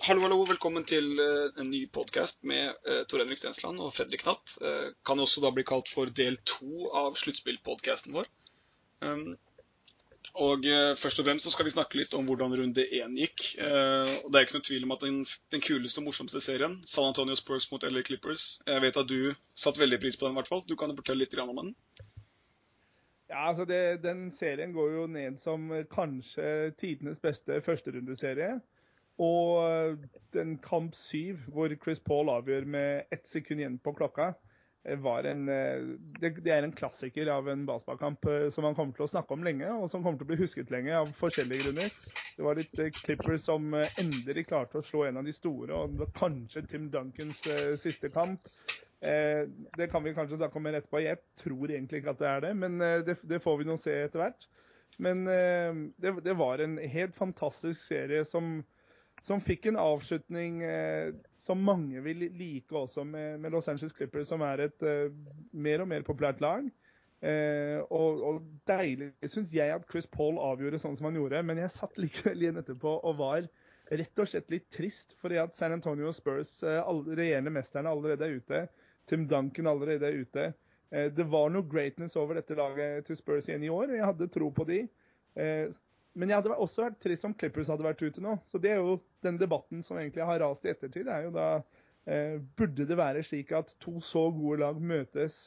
Hallo, hallo. Velkommen til uh, en ny podkast med uh, Tor Henrik Stensland og Fredrik Natt. Uh, kan også da bli kalt for del to av sluttspillpodkasten vår. Um, og Først og fremst så skal vi snakke litt om hvordan runde én gikk. og Det er ikke noe tvil om at den, den, kuleste og morsomste serien, San Antonio Spurs mot LA Clippers Jeg vet at du satte veldig pris på den, i hvert fall. Du kan fortelle litt om den? Ja, altså det, Den serien går jo ned som kanskje tidenes beste førsterundeserie. Og eh, den kamp syv, hvor Chris Paul avgjør med ett sekund igjen på klokka, eh, var en, eh, det, er en klassiker av en basketballkamp som man kommer til å snakke om lenge, og som kommer til å bli husket lenge av forskjellige grunner. Det var litt Clippers som endelig klarte å slå en av de store, og det var kanskje Tim Duncans siste kamp. det kan vi kanskje snakke om mer etterpå. Jeg tror egentlig ikke at det er det, men det, får vi nå se etter hvert. Men det var en helt fantastisk serie som som fikk en avslutning eh, som mange vil like også med, med, Los Angeles Clippers, som er et eh, mer og mer populært lag. Eh, og, og, deilig syns jeg at Chris Paul avgjorde sånn som han gjorde, men jeg satt likevel igjen etterpå og var rett og slett litt trist fordi at San Antonio Spurs, eh, regjerende mesterne, allerede er ute. Tim Duncan allerede er ute. Eh, det var noe greatness over dette laget til Spurs igjen i år, og jeg hadde tro på de. Men jeg hadde også vært trist om Clippers hadde vært ute nå. Så det er jo den debatten som egentlig har rast i ettertid. er jo da eh, Burde det være slik at to så gode lag møtes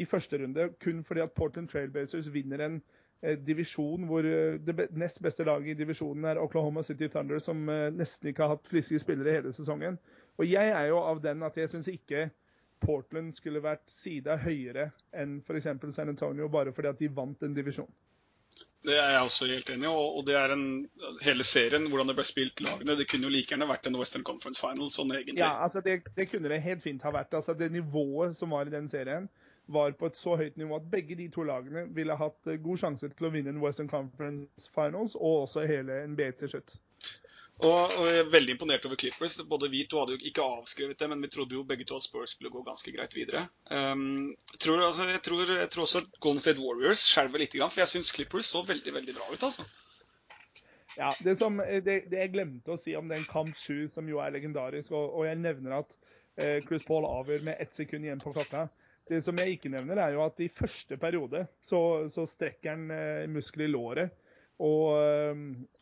i første runde kun fordi at Portland Trailblazers vinner en eh, divisjon hvor eh, det nest beste laget i divisjonen er Oklahoma City Thunder, som eh, nesten ikke har hatt friske spillere hele sesongen. Og jeg er jo av den at jeg syns ikke Portland skulle vært sida høyere enn f.eks. San Antonio bare fordi at de vant en divisjon. Det er jeg også helt enig i. Og det er en, hele serien, hvordan det ble spilt lagene. Det kunne jo like gjerne vært en Western Conference Final sånn egentlig. Ja, altså det, det, kunne det helt fint ha vært. Altså Det nivået som var i den serien, var på et så høyt nivå at begge de to lagene ville hatt eh, god sjanse til å vinne en Western Conference Finals og også hele NBA til slutt. Og, og, jeg er veldig imponert over Clippers. Både Vi to hadde jo ikke avskrevet det, men vi trodde jo begge to at Spurs skulle gå ganske greit videre. Um, tror, altså, jeg, tror, jeg, tror, også Golden State Warriors skjelver litt, for jeg syns Clippers så veldig veldig bra ut. altså. Ja, det, som, det, det, jeg glemte å si om den kamp 7, som jo er legendarisk, og, og jeg nevner at eh, Chris Paul avgjør med ett sekund igjen på klokka. Det som jeg ikke nevner, er jo at i første periode så, så strekker han eh, muskler i låret og,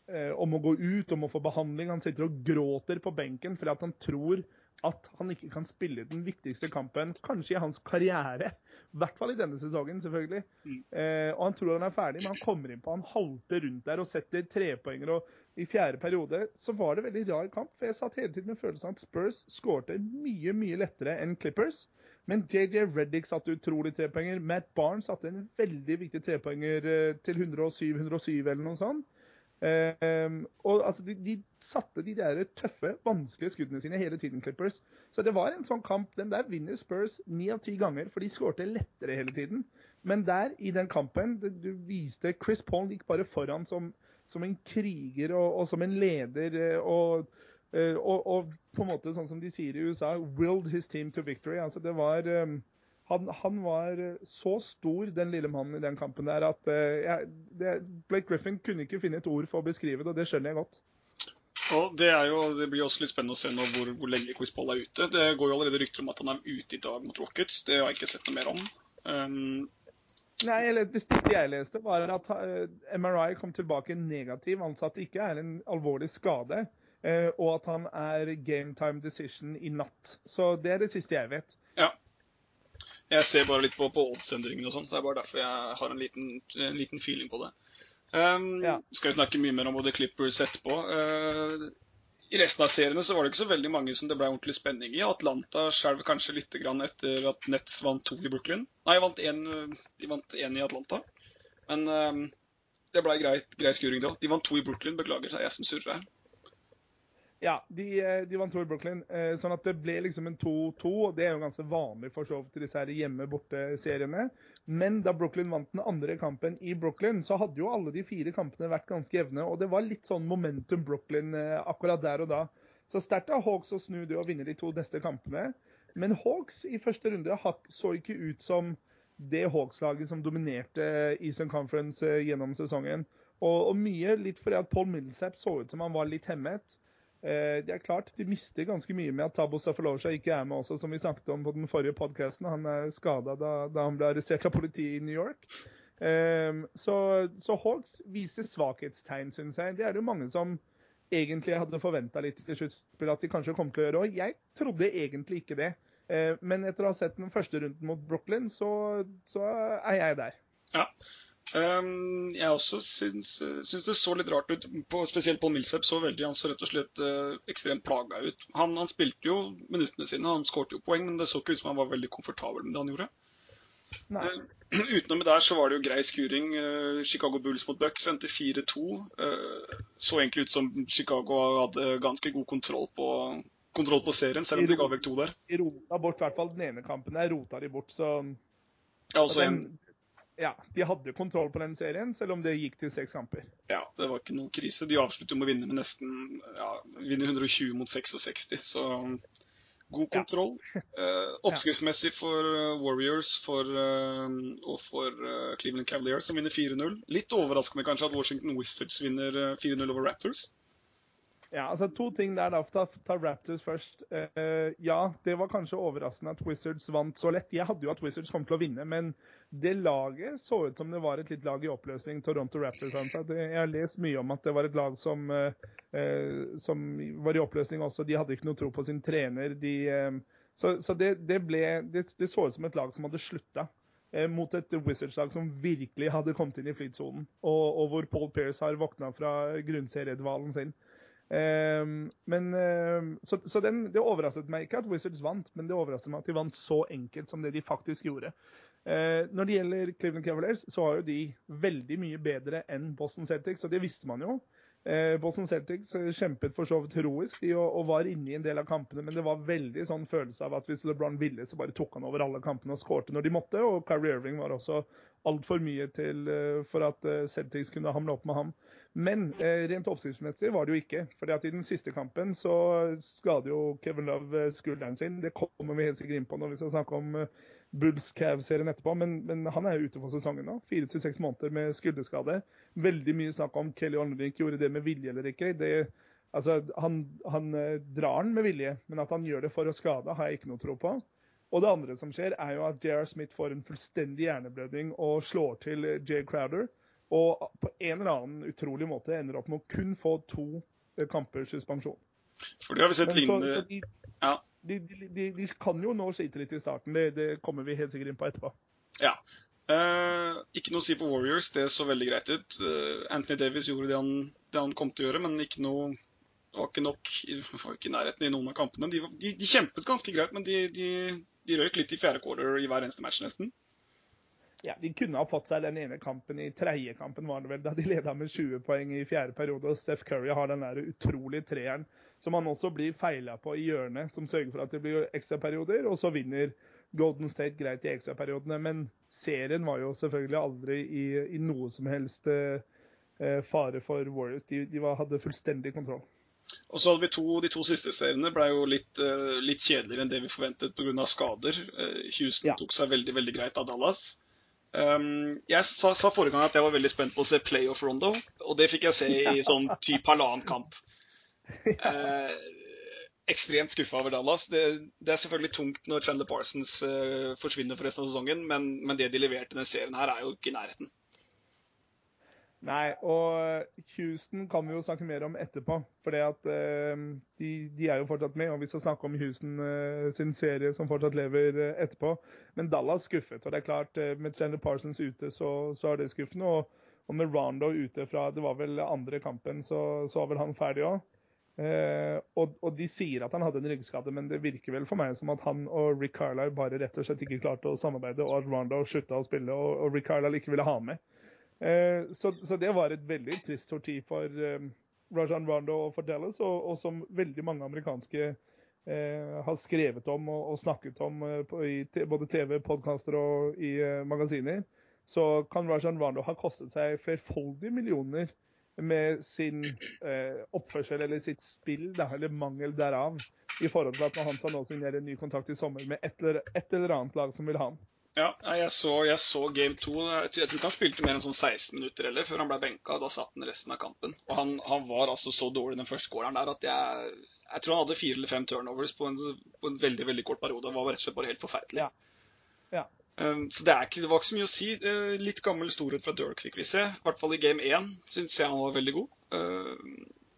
eh, om å gå ut, om å få behandling. Han sitter og gråter på benken fordi at han tror at han ikke kan spille den viktigste kampen kanskje i hans karriere. I hvert fall i denne sesongen, selvfølgelig. Mm. Eh, og han tror han er ferdig, men han kommer inn på, han halter rundt der og setter trepoenger. og I fjerde periode så var det veldig rar kamp, for jeg satt hele tiden med følelsen at Spurs skårte mye, mye lettere enn Clippers. Men JJ Reddick satte utrolig trepoenger. Matt Barnes satte en veldig viktig trepoenger eh, til 107-107 eller noe sånt. Um, og altså, de, de, satte de der tøffe, vanskelige skuddene sine hele tiden, Clippers. Så det var en sånn kamp. Den der vinner Spurs ni av ti ganger, for de skårte lettere hele tiden. Men der, i den kampen, det, du viste Chris Paul gikk bare foran som, som en kriger og, og, som en leder. Eh, og og, og, på en måte sånn som de sier i USA, 'willed his team to victory'. Altså det var um, han, han, var så stor, den lille mannen i den kampen der, at uh, jeg, det, Blake Griffin kunne ikke finne et ord for å beskrive det, og det skjønner jeg godt. Og Det er jo, det blir også litt spennende å se nå hvor, hvor lenge Chris Paul er ute. Det går jo allerede rykter om at han er ute i dag mot Rockets. Det har jeg ikke sett noe mer om. Um, Nei, Det siste jeg leste, var at MRI kom tilbake negativ, altså at det ikke er en alvorlig skade. Eh, og at han er game time decision i natt. Så det er det siste jeg vet. Ja. Jeg ser bare litt på, på oddsendringene og sånn, så det er bare derfor jeg har en liten, en liten feeling på det. Um, ja. Skal vi snakke mye mer om både Clippers etterpå. Uh, I resten av seriene så var det ikke så veldig mange som det ble ordentlig spenning i. Atlanta skjelv kanskje litt etter at Nets vant to i Brooklyn. Nei, vant en, de vant én i Atlanta. Men um, det ble grei skuring, da. De vant to i Brooklyn. Beklager, det er jeg som surrer her. Ja, de, eh, de vant i Brooklyn, eh, sånn at det ble liksom en 2-2. og Det er jo ganske vanlig for så vidt disse her hjemme-borte-seriene. Men da Brooklyn vant den andre kampen i Brooklyn, så hadde jo alle de fire kampene vært ganske jevne. Og det var litt sånn momentum Brooklyn eh, akkurat der og da. Så sterkt av Hawks å snu det og vinne de to neste kampene. Men Hawks i første runde så ikke ut som det Hawks-laget som dominerte Eastern Conference gjennom sesongen. Og, og mye litt fordi at Paul Millsap så ut som han var litt hemmet. Eh, det er klart, de mister ganske mye med at Tabo Safalosha ikke er med også, som vi snakket om på den forrige podkasten. Han er skada da, da, han ble arrestert av politiet i New York. Um, så, så, Hawks viser svakhetstegn, syns jeg. Det er det jo mange som egentlig hadde forventa litt til sluttspill at de kanskje kom til å gjøre òg. Jeg trodde egentlig ikke det. Uh, men etter å ha sett den første runden mot Brooklyn, så, så er jeg der. Ja. Um, jeg også syns, syns, det så litt rart ut, på, spesielt på Milsep Så veldig, han så rett og slett uh, ekstremt plaga ut. Han, han, spilte jo minuttene sine, han skårte jo poeng, men det så ikke ut som han var veldig komfortabel med det han gjorde. Uh, utenom det der så var det jo grei skuring. Uh, Chicago Bulls mot Bucks endte 4-2. så egentlig ut som Chicago hadde ganske god kontroll på, kontroll på serien, selv om de ga vekk to der. De rota bort i hvert fall den ene kampen der, rota de bort, så ja, altså, den, ja, de hadde kontroll på den serien, selv om det gikk til seks kamper. Ja, det var ikke noe krise. De avslutter med å vinne med nesten ja, vinne 120 mot 66, så god kontroll. Ja. eh, oppskriftsmessig for uh, Warriors for, uh, og for uh, Cleveland Cavaliers, som vinner 4-0. Litt overraskende kanskje at Washington Wizards vinner 4-0 over Raptors. Ja, altså To ting der, da. Ta, ta Raptors først. Uh, ja, det var kanskje overraskende at Wizards vant så lett. Jeg hadde jo at Wizards kom til å vinne, men det laget så ut som det var et litt lag i oppløsning. Toronto Raptors. Altså. Jeg har lest mye om at det var et lag som, eh, som var i oppløsning også. De hadde ikke noe tro på sin trener. De, eh, så, så det, det, ble, det, det, så ut som et lag som hadde slutta. Mot et Wizards-lag som virkelig hadde kommet inn i flytsonen, og, og hvor Paul Pierce har våkna fra grunnseriedvalen sin. Um, men, så, så den, Det overrasket meg ikke at Wizards vant, men det overrasket meg at de vant så enkelt som det de faktisk gjorde. Uh, når det gjelder Cleveland Cavaliers, så har jo de veldig mye bedre enn Boston Celtics, og det visste man jo. Uh, Boston Celtics eh, kjempet for så vidt heroisk de, og, var inne i en del av kampene, men det var veldig sånn følelse av at hvis LeBron ville, så bare tok han over alle kampene og skårte når de måtte. Og Kyrie Irving var også altfor mye til for at Celtics kunne hamle opp med ham. Men eh, rent oppskriftsmessig var det jo ikke. fordi at I den siste kampen så skader jo Kevin Love eh, skulderen sin. Det kommer vi helt sikkert inn på når vi skal snakke om eh, Bulls Cav-serien etterpå. Men, men, han er jo ute for sesongen nå. Fire til seks måneder med skulderskade. Veldig mye snakk om Kelly Olnevik gjorde det med vilje eller ikke. Det, altså, han, han eh, drar den med vilje, men at han gjør det for å skade, har jeg ikke noe tro på. Og det andre som skjer, er jo at J.R. Smith får en fullstendig hjerneblødning og slår til Jay Crowder. Og på en eller annen utrolig måte ender opp med å kun få to kamper kampers suspensjon. For det har vi sett lignende de, ja. de, de, de, kan jo nå slite litt i starten. Det, det, kommer vi helt sikkert inn på etterpå. Ja. Uh, ikke noe å si på Warriors. Det så veldig greit ut. Uh, Anthony Davis gjorde det han, det han, kom til å gjøre, men ikke noe det var ikke nok var ikke i nærheten i noen av kampene. De, de kjempet ganske greit, men de, de røyk litt i fjerde quarter i hver eneste match, nesten ja, De kunne ha fått seg den ene kampen i tredje kampen, var det vel, da de leda med 20 poeng i fjerde periode. og Steph Curry har den der utrolig treeren som han også blir feila på i hjørnet, som sørger for at det blir ekstraperioder. Og så vinner Golden State greit i ekstraperiodene. Men serien var jo selvfølgelig aldri i, i noe som helst eh, eh fare for Warriors. De, de var, hadde fullstendig kontroll. Og så hadde vi to, De to siste seriene ble jo litt, uh, litt kjedeligere enn det vi forventet pga. skader. Houston ja. tok seg veldig veldig greit av Dallas. Um, jeg sa, sa, forrige gang at jeg var veldig spent på å se playoff Rondo, og det fikk jeg se i sånn type halvannen kamp. Uh, ekstremt skuffa over Dallas. Det, det, er selvfølgelig tungt når Chandler Parsons uh, forsvinner for resten av sesongen, men, men det de leverte i denne serien her, er jo ikke i nærheten. Nei, og Houston kan vi jo snakke mer om etterpå. For uh, de, de, er jo fortsatt med, og vi skal snakke om Houston uh, sin serie som fortsatt lever uh, etterpå. Men Dallas skuffet. Og det er klart, uh, med Chandler Parsons ute, så, så er det skuffende. Og, og, med Rondo ute fra det var vel andre kampen, så, så var vel han ferdig òg. Og, og, de sier at han hadde en ryggskade, men det virker vel for meg som at han og Rick Carlisle bare rett og slett ikke klarte å samarbeide, og at Rondo slutta å spille, og, og Rick Carlisle ikke ville ha med. Eh, så, så, det var et veldig trist torti for eh, Rajan Rondo og for Dallas, og, og som veldig mange amerikanske eh, har skrevet om og, og snakket om i både TV, podkaster og i magasiner, så kan Rajan Rondo ha kostet seg flerfoldige millioner med sin eh, oppførsel eller sitt spill, da, eller mangel derav, i forhold til at når han nå signere en ny kontrakt i sommer med et eller, et eller annet lag som vil ha han. Ja, jeg så, jeg så game to. Jeg tror ikke han spilte mer enn sånn 16 minutter heller før han ble benka. Da satt han resten av kampen. Og han, han var altså så dårlig den første scoreren der at jeg, jeg tror han hadde fire eller fem turnovers på en, på en veldig veldig kort periode. Det var rett og slett bare helt forferdelig. Ja. Ja. Um, så det, ikke, det, var ikke så mye å si. Uh, litt gammel storhet fra Dirk fikk vi se. I hvert fall i game 1 syns jeg han var veldig god. Uh,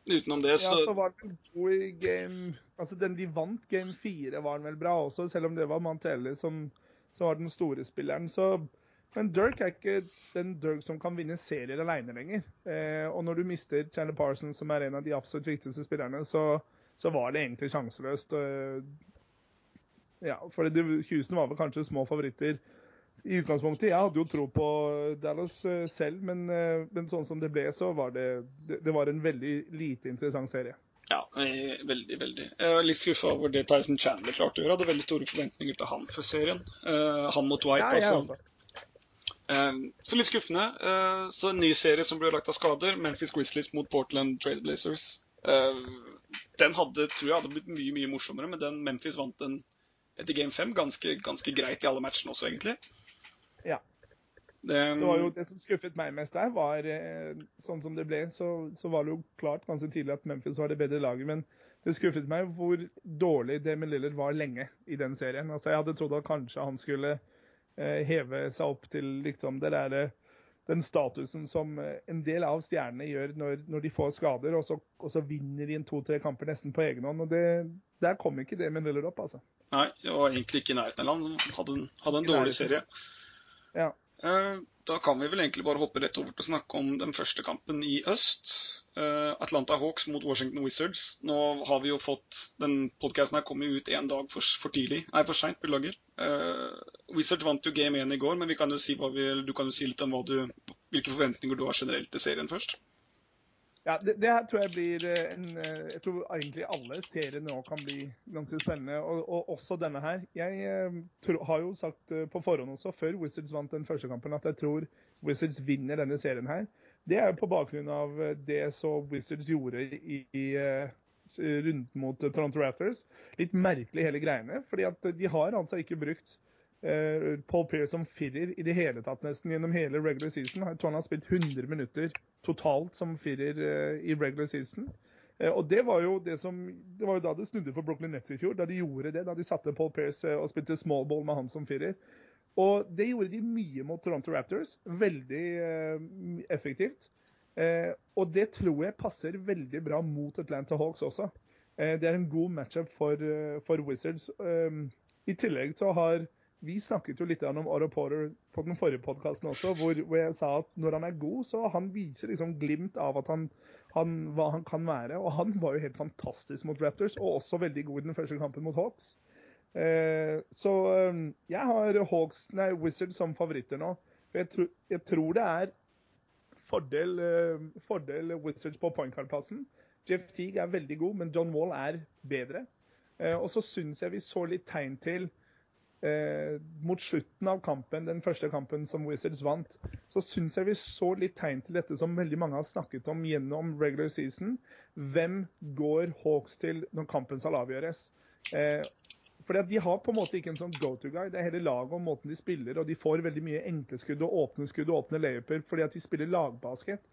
utenom det, så Ja, så var han god i game Altså, den de vant game 4, var han vel bra også, selv om det var Mantelli som som var den store spilleren. Så, men Dirk er ikke den Dirk som kan vinne serier alene lenger. Eh, og når du mister Chandler Parsons, som er en av de absolutt viktigste spillerne, så, så var det egentlig sjanseløst. Ja, for Houston var vel kanskje små favoritter i utgangspunktet. Jeg hadde jo tro på Dallas eh, selv, men, eh, men sånn som det ble, så var det, det, det var en veldig lite interessant serie. Ja, veldig, veldig. Jeg var litt skuffa over det Tyson Chandler klarte å gjøre. Jeg hadde veldig store forventninger til han for serien. Uh, han mot White. Ja, ja, også. Uh, så litt skuffende. Uh, så en ny serie som ble lagt av skader. Memphis Grizzlies mot Portland Trailblazers. Uh, den hadde, tror jeg hadde blitt mye mye morsommere, men den Memphis vant den etter game 5 ganske, ganske greit i alle matchene også, egentlig. Ja. Det, var jo det som skuffet meg mest der, var eh, sånn som det ble, så, så, var det jo klart ganske tidlig at Memphis var det bedre laget. Men det skuffet meg hvor dårlig Damon Lillard var lenge i den serien. Altså, jeg hadde trodd at kanskje han skulle eh, heve seg opp til liksom det der, eh, den statusen som en del av stjernene gjør når, når de får skader, og så, og så vinner de en to-tre kamper nesten på egen hånd. og det, Der kom ikke det med Lillard opp, altså. Nei, det var egentlig ikke i nærheten av land som hadde en, hadde en dårlig serie. Ja. Eh, da kan vi vel egentlig bare hoppe rett over til å snakke om den første kampen i øst. Eh, Atlanta Hawks mot Washington Wizards. Nå har vi jo fått Den podkasten her jo ut én dag for, for, tidlig. Nei, for seint, beklager. Uh, Wizards vant jo game 1 i går, men kan si vi, du kan jo si litt om du, hvilke forventninger du har generelt til serien først. Ja, det, det, her tror jeg blir eh, en eh, Jeg tror egentlig alle serier nå kan bli ganske spennende, og, og også denne her. Jeg eh, tro, har jo sagt på forhånd også, før Wizards vant den første kampen, at jeg tror Wizards vinner denne serien her. Det er jo på bakgrunn av det så Wizards gjorde i, i runden mot Toronto Raptors. Litt merkelig hele greiene, fordi at de har altså ikke brukt Paul Pierce som firer i det hele tatt nesten gjennom hele regular season. Jeg tror han har spilt 100 minutter totalt som firer uh, i regular season. Uh, og det var, jo det, som, det var jo da det snudde for Brooklyn Nets i fjor. Da de gjorde det, da de satte Paul Pierce og spilte small ball med han som firer. Og det gjorde de mye mot Toronto Raptors. Veldig effektivt. og det tror jeg passer veldig bra mot Atlanta Hawks også. det er en god matchup for, for Wizards. I tillegg så har vi snakket jo litt om Aro Porter på den forrige podkasten også, hvor, hvor, jeg sa at når han er god, så han viser liksom glimt av han, han, hva han kan være. Og han var jo helt fantastisk mot Raptors, og også veldig god i den første kampen mot Hawks. Eh, så eh, jeg har Hawks, nei, Wizards som favoritter nå. Jeg, tro, jeg tror det er fordel, eh, fordel Wizards på point card-plassen. Jeff Teague er veldig god, men John Wall er bedre. Eh, og så syns jeg vi så litt tegn til eh, mot slutten av kampen, den første kampen som Wizards vant, så syns jeg vi så litt tegn til dette som veldig mange har snakket om gjennom regular season. Hvem går Hawks til når kampen skal avgjøres? Eh, fordi at De har på en måte ikke en sånn go-to-guy. Det er hele laget og måten de spiller, og de får veldig mye enkle skudd og åpne skudd og åpne layuper fordi at de spiller lagbasket.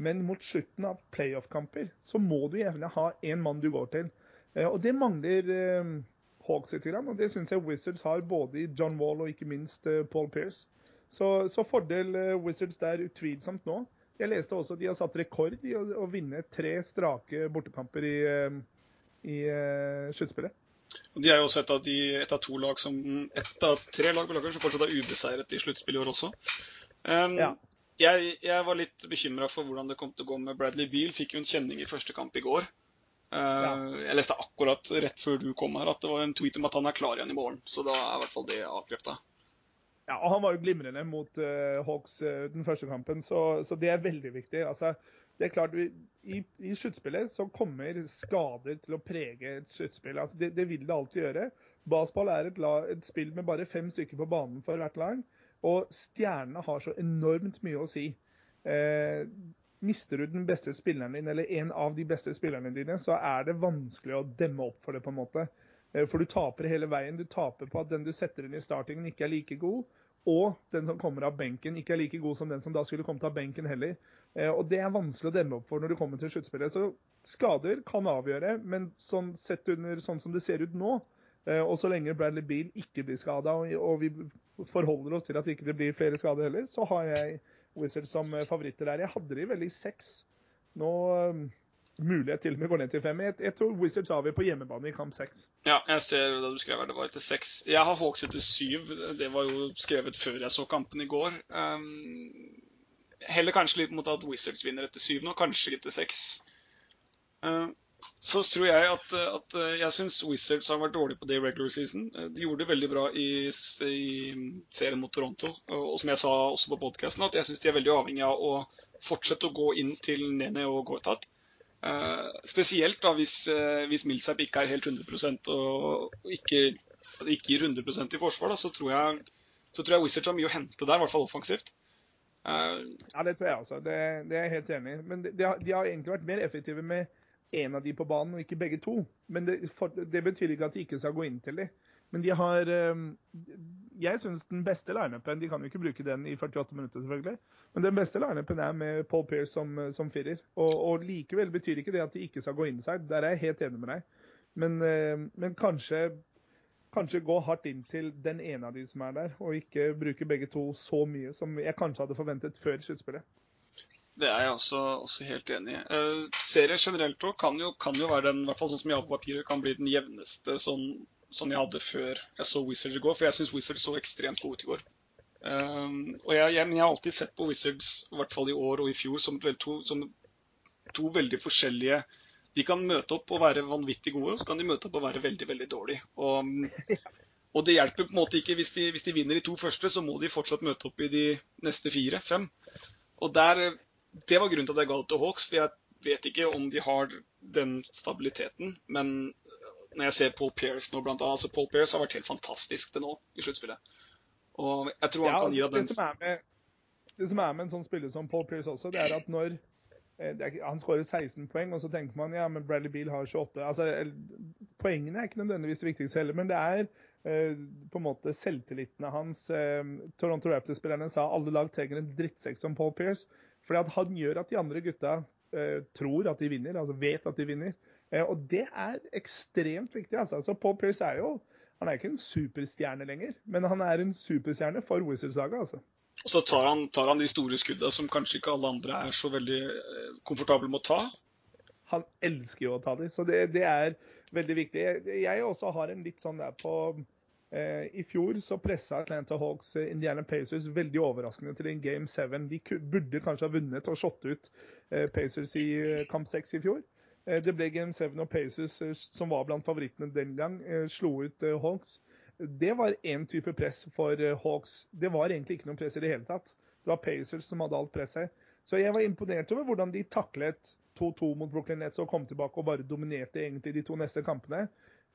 Men mot slutten av playoff-kamper så må du gjerne ha én mann du går til. Eh, og det mangler eh, Hawks litt. Og det syns jeg Wizards har både i John Wall og ikke minst eh, Paul Pierce. Så, så fordel eh, Wizards der utvilsomt nå. Jeg leste også at de har satt rekord i å, å vinne tre strake bortekamper i, eh, i sluttspillet. De er jo også et av, de, et av to lag som et av tre lag som fortsatt er ubeseiret i sluttspillet i år også. Um, ja. jeg, jeg, var litt bekymra for hvordan det kom til å gå med Bradley Beal. Fikk jo en kjenning i første kamp i går. Ja. Eh, jeg leste akkurat rett før du kom her at det var en tweet om at han er klar igjen i morgen. Så da er i hvert fall det avkrefta. Ja, og han var jo glimrende mot uh, Hawks uh, den første kampen, så, så, det er veldig viktig. Altså, det er klart, I, i sluttspillet så kommer skader til å prege et sluttspill. Altså, det, det, vil det alltid gjøre. Baseball er et, la, et, spill med bare fem stykker på banen for hvert lag. Og stjernene har så enormt mye å si. Eh, mister du den beste spilleren din, eller en av de beste spillerne dine, så er det vanskelig å demme opp for det, på en måte. Eh, for du taper hele veien. Du taper på at den du setter inn i startingen, ikke er like god. og den som kommer av benken, ikke er like god som den som da skulle kommet av benken heller. Eh, og det er vanskelig å demme opp for når du kommer til sluttspillet. Så skader kan avgjøre, men sånn sett under sånn som det ser ut nå, eh, og så lenge Bradley Beal ikke blir skada, og vi forholder oss til at det ikke blir flere skader heller, så har jeg Wizards som favoritter der. Jeg hadde de vel i seks. Nå mulighet til og med går ned til fem. Jeg, jeg tror Wizards avgjør på hjemmebane i kamp seks. Ja, jeg ser det du skrev her. Det var etter seks. Jeg har Hawks etter syv. Det var jo skrevet før jeg så kampen i går. Um, heller kanskje litt mot at Wizards vinner etter syv nå, kanskje etter seks. Uh, så tror jeg at, at jeg syns Wizards har vært dårlig på det i regular season. De gjorde det veldig bra i, i serien mot Toronto. Og som jeg sa også på podkasten, at jeg syns de er veldig avhengig av å fortsette å gå inn til Nene og Gortat. Uh, spesielt da hvis, uh, hvis Millsap ikke er helt 100 og, ikke, ikke gir 100% i forsvar, da, så, tror jeg, så tror jeg Wizards har mye å hente der, i hvert fall offensivt. Uh, ja, det tror jeg også. Det, det er jeg helt enig i. Men de, de, har, egentlig vært mer effektive med én av de på banen, og ikke begge to. Men det, for, det betyr ikke at de ikke skal gå inn til dem. Men de har Jeg syns den beste lineupen De kan jo ikke bruke den i 48 minutter, selvfølgelig. Men den beste lineupen er med Paul Pierce som, som firer. Og, og, likevel betyr ikke det at de ikke skal gå inn seg. Der er jeg helt enig med deg. Men, men kanskje, kanskje gå hardt inn til den ene av de som er der, og ikke bruke begge to så mye som jeg kanskje hadde forventet før sluttspillet. Det er jeg også, også helt enig i. Uh, serien generelt òg kan, kan, jo være den, i hvert fall sånn som jeg har på papiret, kan bli den jevneste sånn sånn jeg hadde før jeg så Wizards i går. For jeg syns Wizards så ekstremt gode ut i går. Um, og jeg, jeg, jeg har alltid sett på Wizards, i hvert fall i år og i fjor, som, to, som to veldig forskjellige De kan møte opp og være vanvittig gode, og så kan de møte opp og være veldig, veldig dårlige. Og, og det hjelper på en måte ikke hvis de, hvis de vinner de to første, så må de fortsatt møte opp i de neste fire-fem. Og der, Det var grunnen til at jeg ga det til Hawks, for jeg vet ikke om de har den stabiliteten. Men når jeg ser Paul Pierce nå, blant annet. Altså, Paul Pierce har vært helt fantastisk til nå i sluttspillet. Og jeg tror han kan gi deg den det som, med, det som er med en sånn spiller som Paul Pierce også, det er at når eh, er, han skårer 16 poeng, og så tenker man ja, men Bradley Beal har 28. Altså, Poengene er ikke nødvendigvis det viktigste heller, men det er eh, på en måte selvtilliten hans. Eh, Toronto Raptors-spillerne sa alle lag trenger en drittsekk som Paul Pierce. At han gjør at de andre gutta eh, tror at de vinner, altså vet at de vinner. Eh, og det er ekstremt viktig. altså. altså Paul Pierce er jo han er ikke en superstjerne lenger, men han er en superstjerne for Wizards-laget. altså. Og så tar han, tar han, de store skuddene som kanskje ikke alle andre er så veldig eh, komfortable med å ta. Han elsker jo å ta de, så det, det er veldig viktig. Jeg også har en litt sånn der på I fjor så pressa Atlanta Hawks eh, Indiana Pacers veldig overraskende til en game 7. De burde kanskje ha vunnet og slått ut eh, Pacers i kamp 6 i fjor. Eh, det ble Game 7 og Pacers, eh, som var blant favorittene den gang, eh, slo ut Hawks. Det var én type press for Hawks. Det var egentlig ikke noe press i det hele tatt. Det var Pacers som hadde alt presset. Så jeg var imponert over hvordan de taklet 2-2 mot Brooklyn Nets og kom tilbake og bare dominerte egentlig de to neste kampene.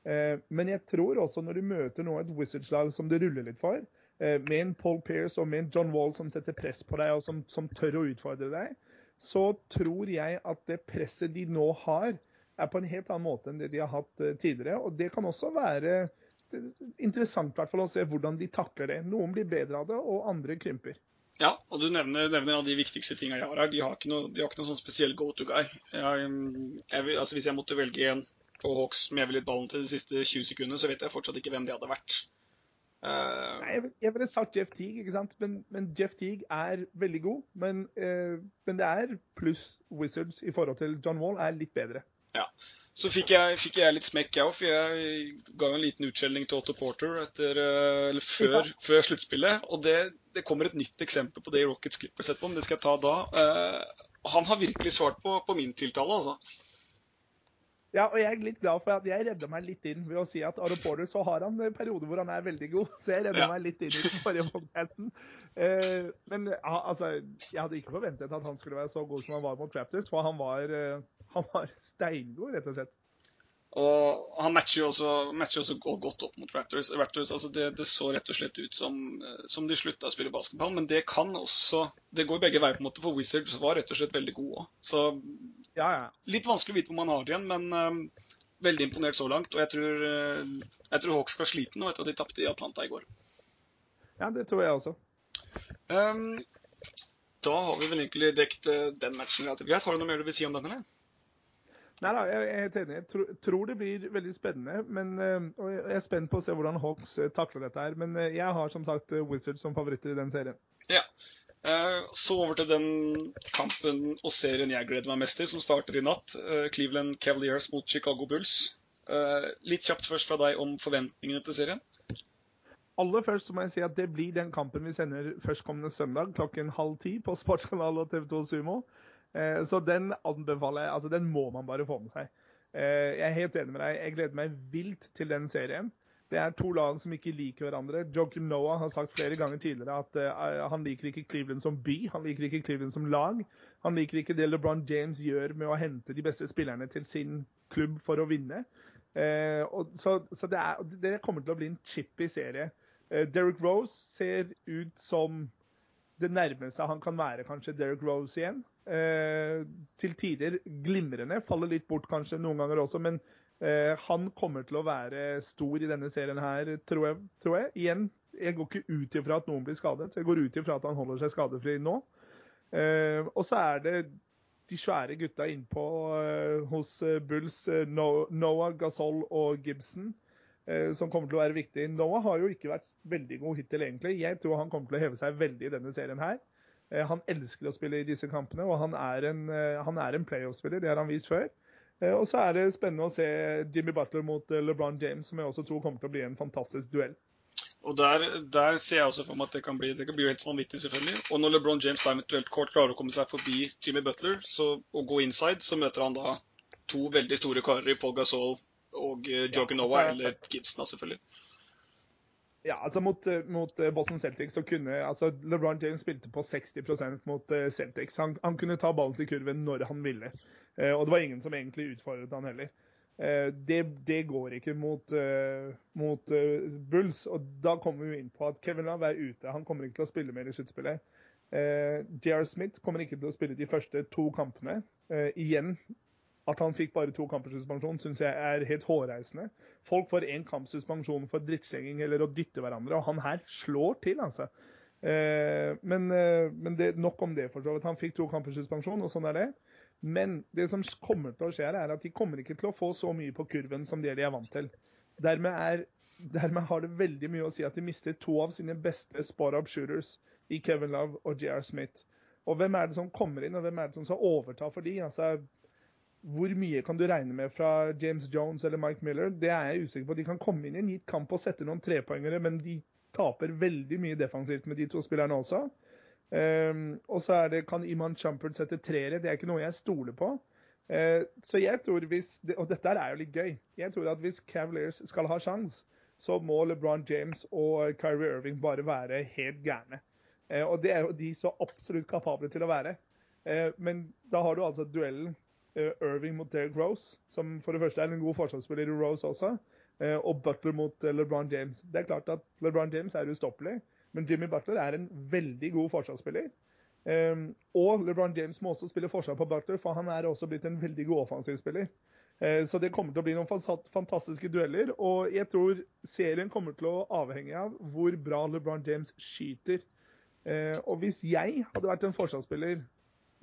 Men jeg tror også når du møter nå et Wizards-lag som det ruller litt for, med en Paul Pierce og med en John Wall som setter press på deg og som, som tør å utfordre deg, så tror jeg at det presset de nå har, er på en helt annen måte enn det de har hatt eh, tidligere. Og det kan også være eh, interessant hvert fall å se hvordan de takler det. Noen blir bedre av det, og andre krymper. Ja, og du nevner, nevner av de viktigste tingene jeg har her. De har ikke noe, har ikke noe sånn spesiell go to guy. Jeg, jeg, altså hvis jeg måtte velge en på Hawks med litt ballen til de siste 20 sekundene, så vet jeg fortsatt ikke hvem de hadde vært. Uh, Nei, jeg, ville sagt Jeff Teague, ikke sant? Men, men Jeff Teague er veldig god. Men, uh, men det er pluss Wizards i forhold til John Wall er litt bedre. Ja. Så fikk jeg, fikk jeg litt smekk, jeg òg, for jeg ga en liten utskjelling til Otto Porter etter, uh, eller før, ja. før sluttspillet. Og det, det, kommer et nytt eksempel på det i Rockets Clippers etterpå, men det skal jeg ta da. han har virkelig svart på, på min tiltale, altså. Ja, og jeg er litt glad for at jeg redda meg litt inn ved å si at Aro Porter så har han perioder hvor han er veldig god. Så jeg redda ja. meg litt inn i den forrige podcasten. Uh, men altså, jeg hadde ikke forventet at han skulle være så god som han var mot Raptors, for han var, uh, han var steingod, rett og slett. Og han matcher jo også, matcher også godt opp mot Raptors. Raptors altså det, det, så rett og slett ut som, eh, som de slutta å spille basketball, men det kan også Det går begge veier, på en måte, for Wizards var rett og slett veldig gode òg. Så ja, ja. litt vanskelig å vite hvor man har det igjen, men um, veldig imponert så langt. Og jeg tror, uh, jeg tror Hawks skal slite nå etter at de tapte i Atlanta i går. Ja, det tror jeg også. Um, da har vi vel egentlig dekt uh, den matchen relativt greit. Har du noe mer du vil si om den? eller? Nei da, jeg er helt enig. Jeg tror, tror det blir veldig spennende. Men, uh, og jeg er spent på å se hvordan Hawks takler dette her. Men jeg har som sagt Wizards som favoritter i den serien. Ja. Så over til den kampen og serien jeg gleder meg mest til, som starter i natt. Cleveland Cavaliers mot Chicago Bulls. Litt kjapt først fra deg om forventningene til serien. Aller først må jeg si at det blir den kampen vi sender førstkommende søndag klokken halv ti på Sportskanal og TV2 Sumo. Eh, så den anbefaler jeg. Altså, den må man bare få med seg. Eh, jeg er helt enig med deg. Jeg gleder meg vilt til den serien. Det er to lag som ikke liker hverandre. Joakim Noah har sagt flere ganger tidligere at uh, han liker ikke Cleveland som by, han liker ikke Cleveland som lag. Han liker ikke det LeBron James gjør med å hente de beste spillerne til sin klubb for å vinne. Uh, og, så, så det, er, det, kommer til å bli en chippy serie. Uh, Derek Rose ser ut som det nærmeste han kan være kanskje Derek Rose igjen. Til tider glimrende. Faller litt bort kanskje noen ganger også, men han kommer til å være stor i denne serien her, tror jeg. Tror jeg. Igjen, jeg går ikke ut ifra at noen blir skadet, jeg går ut ifra at han holder seg skadefri nå. og så er det de svære gutta innpå hos Bulls, Noah, Gasol og Gibson. Eh, som kommer til å være viktig. Noah har jo ikke vært veldig god hittil, egentlig. Jeg tror han kommer til å heve seg veldig i denne serien her. Eh, han elsker å spille i disse kampene, og han er en, eh, en playoff-spiller. Det har han vist før. Og så er det spennende å se Jimmy Butler mot LeBron James, som jeg også tror kommer til å bli en fantastisk duell. Og der, der ser jeg også for meg at det kan bli, det kan bli helt vanvittig, selvfølgelig. Og når LeBron James da eventuelt kort klarer å komme seg forbi Jimmy Butler så, og gå inside, så møter han da to veldig store karer i Paul Gasol og uh, Joe Noah altså, eller Gibson, da, selvfølgelig. Ja, altså mot, eh, mot, eh, Boston Celtics så kunne altså LeBron James spilte på 60% mot Celtics. Han, han, kunne ta ballen til kurven når han ville. Eh, og det var ingen som egentlig utfordret han heller. Eh, det, det, går ikke mot, eh, mot Bulls. Og da kommer vi inn på at Kevin Love er ute. Han kommer ikke til å spille mer i sluttspillet. J.R. Smith kommer ikke til å spille de første to kampene. igjen at han fikk bare to kampers suspensjon, syns jeg er helt hårreisende. Folk får én kamps suspensjon for drittslenging eller å dytte hverandre, og han her slår til, altså. Eh, men, eh, men det, nok om det, for så vidt. Han fikk to kampers suspensjon, og sånn er det. Men det som kommer til å skje, er at de kommer ikke til å få så mye på kurven som det de er vant til. Dermed, er, dermed har det veldig mye å si at de mister to av sine beste spot-up shooters i Kevin Love og J.R. Smith. Og hvem er det som kommer inn, og hvem er det som skal overta for de? Altså, hvor mye kan du regne med fra James Jones eller Mike Miller? Det er jeg usikker på. De kan komme inn i en gitt kamp og sette noen trepoengere, men de taper veldig mye defensivt med de to spillerne også. Um, og så er det, kan Iman Chumpert sette treere. Det er ikke noe jeg stoler på. Uh, så jeg tror hvis, Og dette er jo litt gøy. Jeg tror at hvis Cavaliers skal ha sjans, så må LeBron James og Kyrie Irving bare være helt gærne. Uh, og det er jo de så absolutt kapable til å være. Uh, men da har du altså duellen Eh, Irving mot Derek Rose, som for det første er en god forsvarsspiller i Rose også, eh, og Butler mot eh, LeBron James. Det er klart at LeBron James er ustoppelig, men Jimmy Butler er en veldig god forsvarsspiller. Um, og LeBron James må også spille forsvar på Butler, for han er også blitt en veldig god offensivspiller. Så det kommer til å bli noen fantastiske dueller. Og jeg tror serien kommer til å avhenge av hvor bra LeBron James skyter. Og hvis jeg hadde vært en forsvarsspiller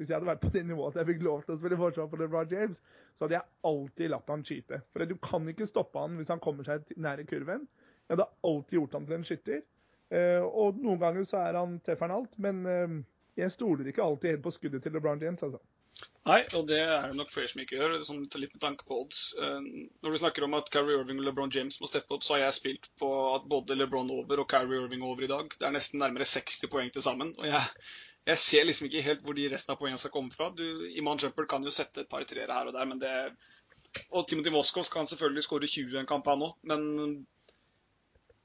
hvis jeg hadde vært på det nivået at jeg fikk lov til å spille forsvar for LeBron James, så hadde jeg alltid latt han skyte. For du kan ikke stoppe han hvis han kommer seg nær i kurven. Jeg hadde alltid gjort han til en skytter. Uh, og noen ganger så er han treffer han alt, men uh, jeg stoler ikke alltid helt på skuddet til LeBron James, altså. Nei, og det er det nok flere som ikke gjør, sånn litt med tanke på odds. Uh, når du snakker om at Carrie Irving og LeBron James må steppe opp, så har jeg spilt på at både LeBron over og Carrie Irving over i dag. Det er nesten nærmere 60 poeng til sammen. Og jeg, jeg ser liksom ikke helt hvor de resten av poengene skal komme fra. Du, Iman Jumper kan jo sette et par treere her og der, men det Og Timothy Moskov kan selvfølgelig skåre 20 i en kamp, han òg, men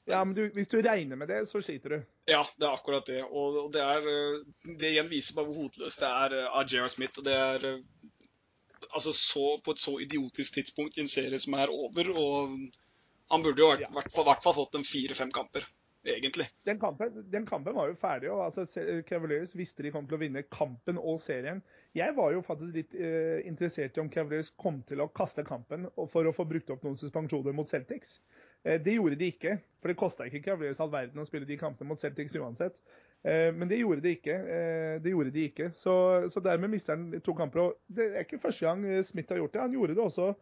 ja, men du, Hvis du regner med det, så skiter du. Ja, det er akkurat det. Og det, er, det igjen viser bare hvor hodeløst det er av J.R. Smith. og det er altså så, på et så idiotisk tidspunkt i en serie som er over. og Han burde jo i hvert fall fått en fire-fem kamper. Egentlig. Den kampen, den kampen var jo ferdig, og altså, Cavaliers visste de kom til å vinne kampen og serien. Jeg var jo faktisk litt eh, interessert i om Cavaliers kom til å kaste kampen for å få brukt opp noen suspensjoner mot Celtics. Eh, det gjorde de ikke, for det kosta ikke Cavaliers all verden å spille de kampene mot Celtics uansett. Eh, men det gjorde de ikke. Eh, det gjorde de ikke. Så, så dermed mister han to kamper. og Det er ikke første gang eh, Smith har gjort det. Han gjorde det også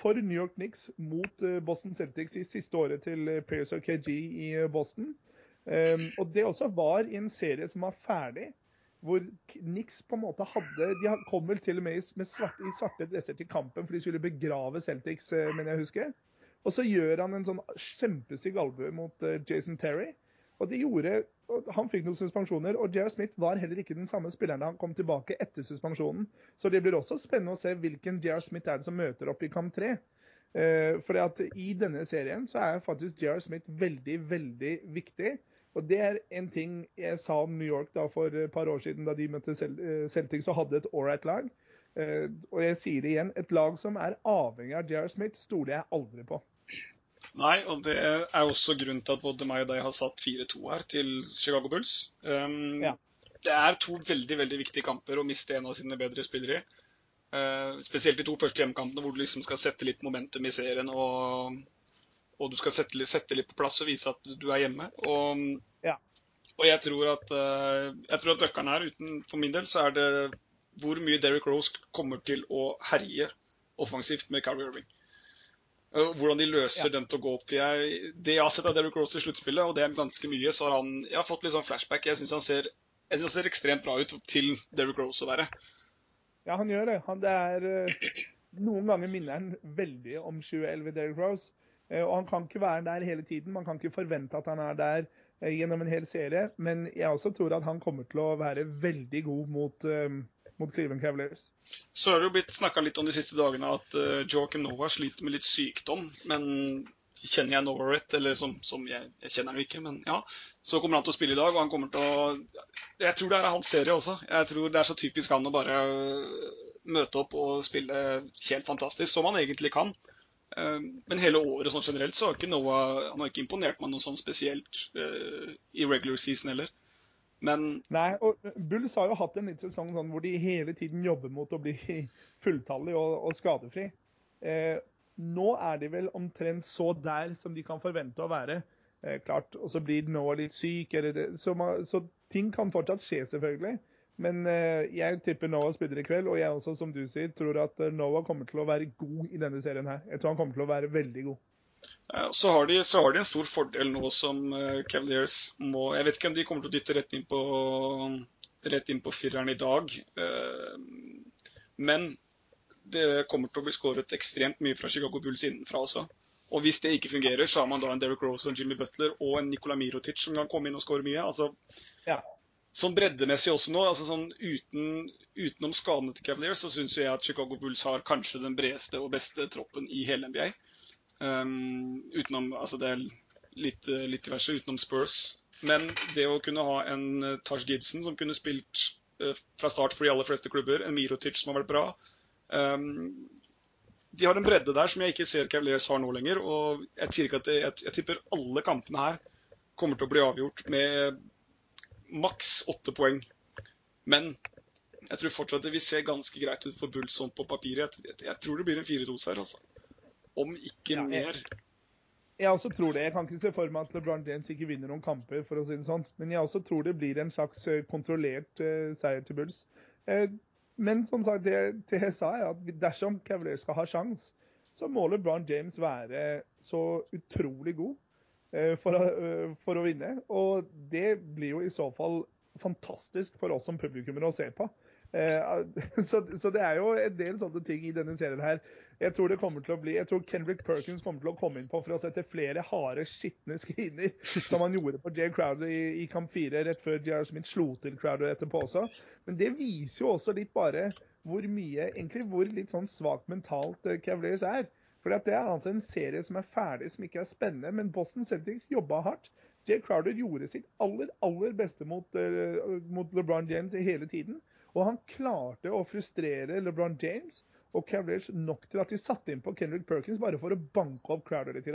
for New York Knicks mot eh, Boston Celtics i siste året til Pairs Pierce og KG i eh, Boston. Um, og det også var i en serie som var ferdig, hvor Knicks på en måte hadde De kom vel til og med med svarte, i svarte dresser til kampen, for de skulle begrave Celtics, mener jeg husker. Og så gjør han en sånn kjempestygg albue mot Jason Terry. Og de gjorde, Han fikk noen suspensjoner, og J.R. Smith var heller ikke den samme spilleren da han kom tilbake etter suspensjonen. Så det blir også spennende å se hvilken J.R. Smith er det som møter opp i kamp tre. Eh, for I denne serien så er faktisk J.R. Smith veldig, veldig viktig. Og Det er en ting jeg sa om New York da for et par år siden, da de møtte eh, Celtics og hadde et ålreit lag. Eh, og jeg sier det igjen, et lag som er avhengig av J.R. Smith, stoler jeg aldri på. Nei, og det er også grunnen til at både meg og deg har satt 4-2 her til Chicago Bulls. Um, ja. Det er to veldig veldig viktige kamper å miste en av sine bedre spillere i. Uh, spesielt de to første hjemmekampene hvor du liksom skal sette litt momentum i serien. Og, og du skal sette, sette, litt på plass og vise at du er hjemme. Og, ja. og jeg tror at uh, jeg tror at nøkkelen her, uten, for min del, så er det hvor mye Derrick Rose kommer til å herje offensivt med Carrie Irving. Hvordan de løser ja. dem til å gå opp. Jeg, det jeg har sett av Derrick Rose i sluttspillet, og det er ganske mye, så har han jeg har fått litt sånn flashback. Jeg syns han, han, ser ekstremt bra ut til Derrick Rose å være. Ja, han gjør det. Han, det er, eh, noen ganger minner han veldig om 2011 Derrick Rose. Eh, og han kan ikke være der hele tiden. Man kan ikke forvente at han er der eh, gjennom en hel serie. Men jeg også tror at han kommer til å være veldig god mot mot Cleveland Cavaliers. Så har det jo blitt snakka litt om de siste dagene at uh, Joakim Noah sliter med litt sykdom. Men kjenner jeg Noah rett, eller som, som jeg, jeg, kjenner han ikke, men ja, så kommer han til å spille i dag. Og han kommer til å Jeg tror det er hans serie også. Jeg tror det er så typisk han å bare møte opp og spille helt fantastisk, som han egentlig kan. Uh, men hele året sånn generelt så har ikke Noah han har ikke imponert meg noe sånn spesielt uh, i regular season heller. Men Nei, og Bulls har jo hatt en litt sesong sånn hvor de hele tiden jobber mot å bli fulltallig og, og skadefri. Eh, nå er de vel omtrent så der som de kan forvente å være. Eh, klart, Og så blir Noah litt syk, det, så, man, så, ting kan fortsatt skje, selvfølgelig. Men eh, jeg tipper Noah spiller i kveld, og jeg også, som du sier, tror at eh, Noah kommer til å være god i denne serien her. Jeg tror han kommer til å være veldig god. Så har, de, så har, de, en stor fordel nå som eh, Cavaliers må Jeg vet ikke om de kommer til å dytte rett inn på, rett inn på fireren i dag. Eh, men det kommer til å bli skåret ekstremt mye fra Chicago Bulls innenfra også. Og hvis det ikke fungerer, så har man da en Derrick Rose og en Jimmy Butler og en Nikola Mirotic som kan komme inn og skåre mye. Altså, ja. Sånn breddemessig også nå, altså sånn uten, utenom skadene til Cavaliers, så syns jeg at Chicago Bulls har kanskje den bredeste og beste troppen i hele NBA. Um, utenom Altså det er litt, litt diverse utenom Spurs. Men det å kunne ha en uh, Taj Gibson som kunne spilt uh, fra start for de aller fleste klubber, en Mirotic som har vært bra um, De har en bredde der som jeg ikke ser Cavaliers har nå lenger. Og jeg, sier ikke at det, jeg, jeg tipper alle kampene her kommer til å bli avgjort med maks åtte poeng. Men jeg tror fortsatt det vil se ganske greit ut for Bulls på papiret. Jeg, jeg, tror det blir en 4-2-seier. altså om ikke ja, mer. Jeg, også tror det. Jeg kan ikke se for meg at LeBron James ikke vinner noen kamper, for å si det sånn. Men jeg også tror det blir en slags eh, kontrollert uh, seier til Bulls. Uh, men som sagt, det, det, jeg sa, er at dersom Cavalier skal ha sjans, så må LeBron James være så utrolig god uh, for, å, for, å, vinne. Og det blir jo i så fall fantastisk for oss som publikummere å se på. Så, så, det er jo en del sånne ting i denne serien her jeg tror det kommer til å bli, jeg tror Kendrick Perkins kommer til å komme inn på for å sette flere harde, skitne skriner, som han gjorde på Jay Crowder i, i kamp fire, rett før J.R. Smith slo til Crowder etterpå også. Men det viser jo også litt bare hvor mye, egentlig hvor litt sånn svakt mentalt uh, Cavaliers er. For Det er altså en serie som er ferdig, som ikke er spennende. Men Boston Celtics jobba hardt. Jay Crowder gjorde sitt aller, aller beste mot, uh, mot LeBron James hele tiden. Og han klarte å frustrere LeBron James og Cavaliers nok til at de satte inn på Kendrick Perkins bare for å banke opp Crowder litt.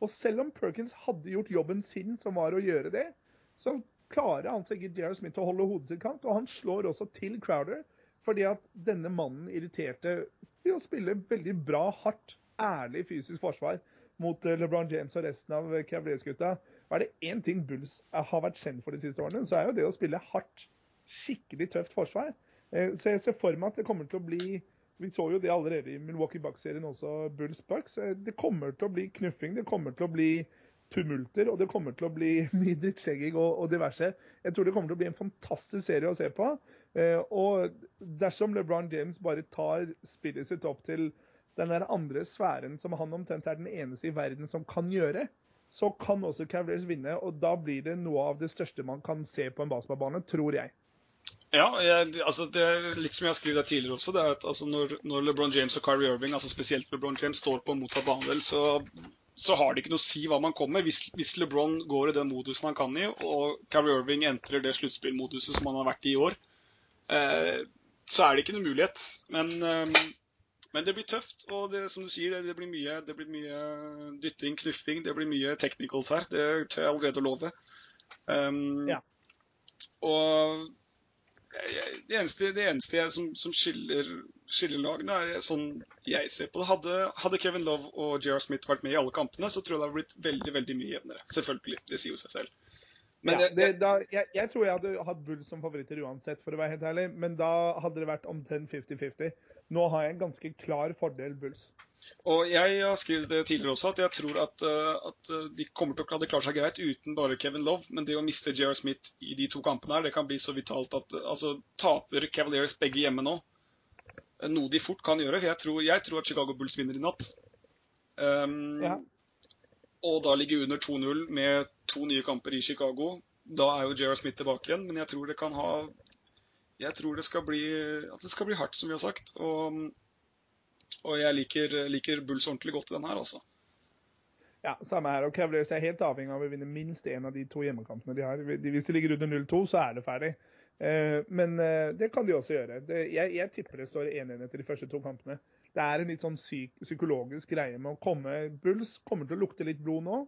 Og selv om Perkins hadde gjort jobben sin, som var å gjøre det, så klarer han seg ikke Jared Smith å holde hodet sitt kant, Og han slår også til Crowder fordi at denne mannen irriterte ved å spille veldig bra, hardt, ærlig fysisk forsvar mot eh, LeBron James og resten av Cavaliers-gutta. Er det én ting Bulls har vært kjent for de siste årene, så er jo det å spille hardt, skikkelig tøft forsvar. Eh, så jeg ser for meg at det kommer til å bli Vi så jo det allerede i Milwaukee Bucks-serien også, Bulls Bucks. Eh, det kommer til å bli knuffing, det kommer til å bli tumulter, og det kommer til å bli mye drittskjegging og, og, diverse. Jeg tror det kommer til å bli en fantastisk serie å se på. Eh, og dersom LeBron James bare tar spillet sitt opp til den der andre sfæren som han omtrent er den eneste i verden som kan gjøre, så kan også Cavaliers vinne. Og da blir det noe av det største man kan se på en basketballbane, tror jeg. Ja, jeg, altså det er litt som jeg har skrevet tidligere også. det er at altså når, når, LeBron James og Kyrie Irving, altså spesielt LeBron James, står på motsatt banedel, så så har det ikke noe å si hva man kommer med. Hvis, hvis, LeBron går i den modusen han kan i, og Kyrie Irving entrer det sluttspillmoduset som han har vært i i år, eh, så er det ikke noe mulighet. Men, eh, men, det blir tøft. Og det, som du sier, det, det, blir mye, det, blir mye, dytting, knuffing, det blir mye technicals her. Det tør jeg allerede å love. Um, ja. Og det eneste, det eneste jeg, som, som skiller, skiller, lagene, er sånn jeg ser på det. Hadde, hadde Kevin Love og J.R. Smith vært med i alle kampene, så tror jeg det hadde blitt veldig veldig mye jevnere. Selvfølgelig. Det sier jo seg selv. Men, ja, det, da, jeg, jeg, tror jeg hadde hatt Bull som favoritter uansett, for å være helt ærlig. Men da hadde det vært omtrent 50-50. Nå har jeg en ganske klar fordel Bulls. Og Jeg har skrevet det tidligere også, at jeg tror at, uh, at eh, de kommer til å hadde klart seg greit uten bare Kevin Love. Men det å miste J.R. Smith i de to kampene her, det kan bli så vitalt at altså, taper Cavaliers begge hjemme nå, noe de fort kan gjøre. For jeg tror, jeg tror at Chicago Bulls vinner i natt. Um, ja. Og da ligger under 2-0 med to nye kamper i Chicago. Da er jo J.R. Smith tilbake igjen, men jeg tror det kan ha Jeg tror det skal bli, at det skal bli hardt, som vi har sagt. Og og jeg liker, liker Bulls ordentlig godt i den her, altså. Ja, samme her. Og Cavaliers er helt avhengig av å vinne minst én av de to hjemmekampene de har. Hvis de ligger under 0-2, så er det ferdig. Eh, men eh, det kan de også gjøre. Jeg, jeg, tipper det står 1-1 etter de første to kampene. Det er en litt sånn psyk, psykologisk greie med å komme Bulls kommer til å lukte litt blod nå.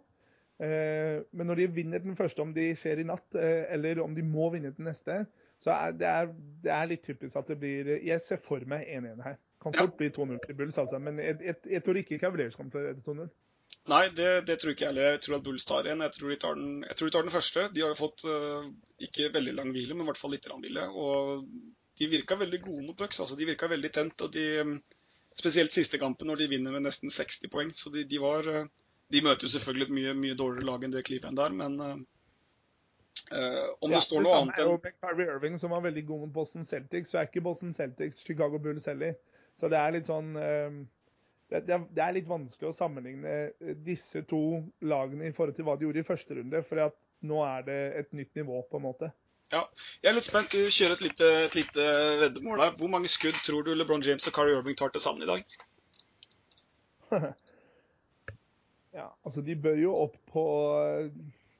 Eh, men når de vinner den første, om de skjer i natt, eller om de må vinne den neste, så er det, er, det er litt typisk at det blir Jeg ser for meg 1-1 her. Kan fort bli 2-0 til Bulls, altså. Men jeg, jeg, jeg, tror ikke Cavaliers kommer til å redde 2-0. Nei, det, det, tror ikke jeg heller. Jeg tror at Bulls tar en. Jeg tror de tar den, tror de tar den første. De har jo fått uh, ikke veldig lang hvile, men i hvert fall litt hvile. Og de virka veldig gode mot Bucks. Altså, de virka veldig tent. og de, Spesielt siste kampen, når de vinner med nesten 60 poeng. Så de, de var uh, De møter jo selvfølgelig et mye, mye dårligere lag enn det Cleveland der, men uh, om ja, det står noe annet enn Irving, som var veldig god mot Boston Celtics, så er ikke Boston Celtics Chicago Bulls heller. Så det er litt sånn ehm, det, det, er litt vanskelig å sammenligne eh, disse to lagene i forhold til hva de gjorde i første runde, for nå er det et nytt nivå, på en måte. Ja, Jeg er litt spent. Vi kjører et lite, et lite veddemål her. Hvor mange skudd tror du LeBron James og Carrie Irving tar til sammen i dag? ja, altså de bør jo opp på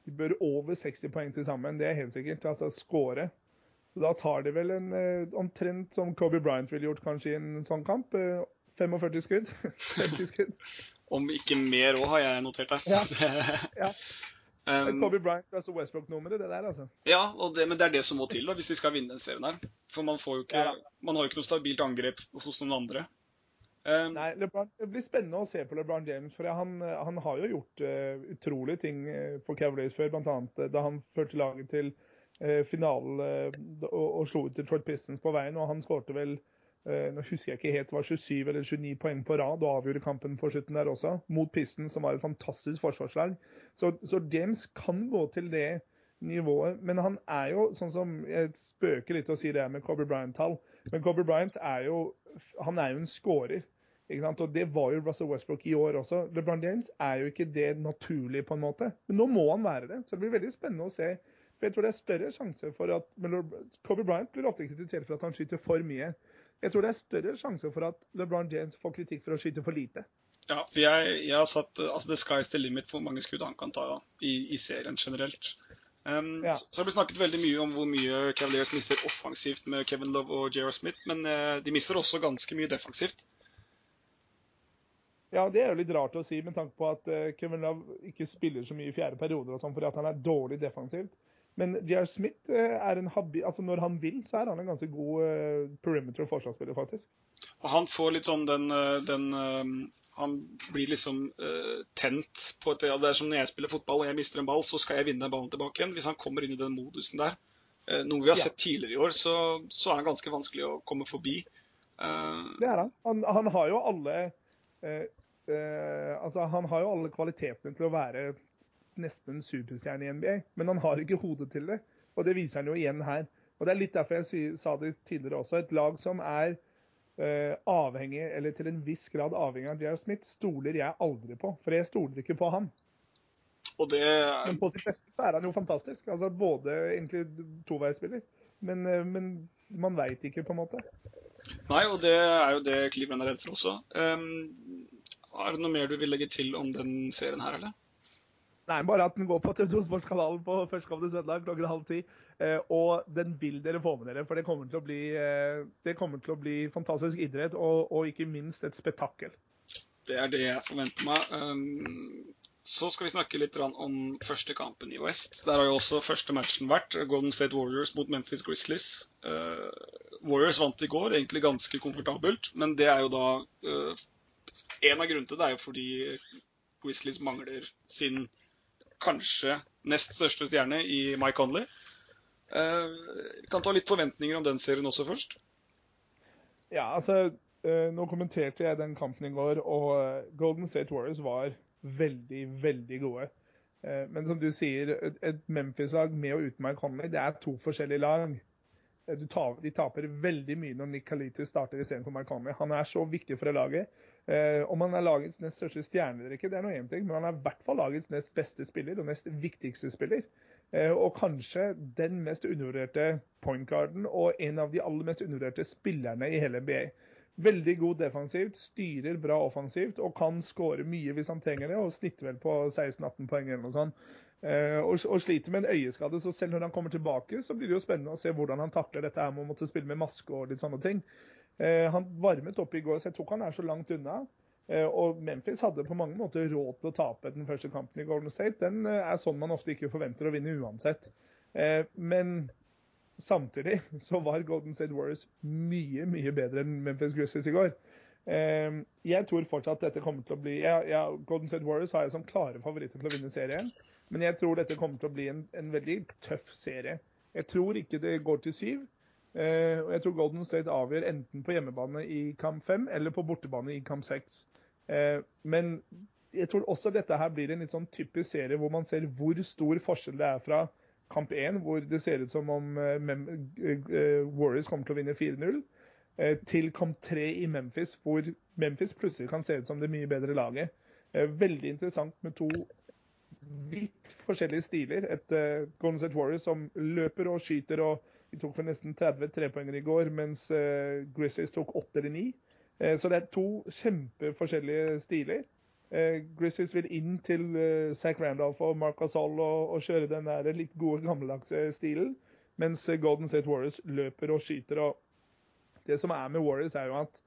De bør over 60 poeng til sammen, det er helt sikkert. Altså score. Så da tar de vel en eh, omtrent som Kobe Bryant ville gjort kanskje i en sånn kamp. 45 eh, skudd. 50 skudd. Om ikke mer òg, har jeg notert her. Ja. ja. Um, Kobe Bryant, altså Westbrook-nummeret, det der, altså. Ja, det, men det er det som må til da, hvis de skal vinne den serien her. For man, ikke, ja. man har jo ikke noe stabilt angrep hos noen andre. Um, Nei, LeBron, Det blir spennende å se på LeBron James. for Han, han har jo gjort uh, utrolige ting for Cavaliers før, bl.a. da han førte laget til finalen eh, og, og slo ut Detroit Pistons på veien. og Han skårte vel eh, nå husker jeg ikke helt, det var 27 eller 29 poeng på rad og avgjorde kampen på slutten der også, mot Pistons, som var et fantastisk forsvarslag. Så, så James kan gå til det nivået. Men han er jo sånn som Jeg spøker litt å si det med Kobe Bryant-tall, men Kobe Bryant er jo han er jo en scorer. Og Det var jo Russell Westbrook i år også. LeBron James er jo ikke det naturlig, på en måte. Men nå må han være det. Så det blir veldig spennende å se for jeg tror det er større sjanse for at Kobe Bryant blir ofte kritisert for at han skyter for mye. Jeg tror det er større sjanse for at LeBron James får kritikk for å skyte for lite. Ja, for jeg, jeg har satt altså The sky's the limit for hvor mange skudd han kan ta i, i serien generelt. Um, ja. Så har vi snakket veldig mye om hvor mye Cavaliers mister offensivt med Kevin Love og J.R. Smith, men uh, de mister også ganske mye defensivt. Ja, det er jo litt rart å si med tanke på at uh, Kevin Love ikke spiller så mye i fjerde perioder og sånn fordi at han er dårlig defensivt. Men J.R. Smith uh, er en habi, altså når han vil, så er han en ganske god perimeter- og forsvarsspiller, faktisk. Og han får litt sånn den, den Han blir liksom tent på et ja, Det er som når jeg spiller fotball og jeg mister en ball, så skal jeg vinne ballen tilbake igjen. Hvis han kommer inn i den modusen der, noe vi har sett tidligere i år, så, så er han ganske vanskelig å komme forbi. det er han. han. Han har jo alle eh, altså, Han har jo alle kvalitetene til å være nesten en superstjerne i NBA, men han har ikke hodet til det. Og det viser han jo igjen her. Og Det er litt derfor jeg sa det tidligere også. Et lag som er uh, avhengig, eller til en viss grad avhengig av J.R. Smith, stoler jeg aldri på. For jeg stoler ikke på han. Det... Men på sitt beste så er han jo fantastisk. Altså Både egentlig toveisspiller, men, uh, men man veit ikke, på en måte. Nei, og det er jo det Cleveland er redd for også. Um, er det noe mer du vil legge til om den serien her, eller? Nei, bare at den går på TV2 Sportskanalen på førstkommende søndag klokken halv ti. Eh, og den vil dere få med dere, for det kommer til å bli, eh, til å bli fantastisk idrett og, og, ikke minst et spetakkel. Det er det jeg forventer meg. Um, så skal vi snakke litt om første kampen i West. Der har jo også første matchen vært Golden State Warriors mot Memphis Grizzlies. Uh, Warriors vant i går, egentlig ganske komfortabelt, men det er jo da en av grunnene til det er jo fordi Grizzlies mangler sin kanskje nest største stjerne i Mike Conley. Eh, kan ta litt forventninger om den serien også først. Ja, altså eh, Nå kommenterte jeg den kampen i går, og eh, Golden State Warriors var veldig, veldig gode. Eh, men som du sier, et Memphis-lag med og uten Mike Conley, det er to forskjellige lag. De taper veldig mye når Nick Kalitis starter istedenfor Mike Conley. Han er så viktig for det laget. Eh, om han er lagets nest største stjerne eller ikke, det er noe én ting, men han er i hvert fall lagets nest beste spiller og nest viktigste spiller. Eh, og kanskje den mest undervurderte pointcarden og en av de aller mest undervurderte spillerne i hele NBA. Veldig god defensivt, styrer bra offensivt og kan skåre mye hvis han trenger det, og snitter vel på 16-18 poeng eller noe sånt. Eh, og, og, sliter med en øyeskade, så selv når han kommer tilbake, så blir det jo spennende å se hvordan han takler dette her med å måtte spille med maske og litt sånne ting. Eh, han varmet opp i går, så jeg tror ikke han er så langt unna. Eh, og Memphis hadde på mange måter råd til å tape den første kampen i Golden State. Den eh, er sånn man ofte ikke forventer å vinne uansett. Men samtidig så var Golden State Warriors mye, mye bedre enn Memphis Grizzlies i går. Jeg tror fortsatt dette kommer til å bli ja, ja, Golden State Warriors har jeg som klare favoritter til å vinne serien. Men jeg tror dette kommer til å bli en, en veldig tøff serie. Jeg tror ikke det går til syv. Eh, og jeg tror Golden State avgjør enten på hjemmebane i kamp 5 eller på bortebane i kamp 6. Eh, men jeg tror også dette her blir en litt sånn typisk serie hvor man ser hvor stor forskjell det er fra kamp 1, hvor det ser ut som om eh, Warriors kommer til å vinne 4-0, til kamp 3 i Memphis, hvor Memphis plutselig kan se ut som det mye bedre laget. Veldig interessant med to vidt forskjellige stiler. Et Golden State Warriors som løper og skyter og de tok for nesten 30 trepoengere i går, mens uh, Grizzlies tok 8 eller 9. Uh, eh, så det er to kjempeforskjellige stiler. Uh, Grizzlies vil inn til uh, Zack Randolph og Mark Gasol og, og, kjøre den der litt gode, gammeldagse stilen, mens Golden State Warriors løper og skyter. og Det som er med Warriors, er jo at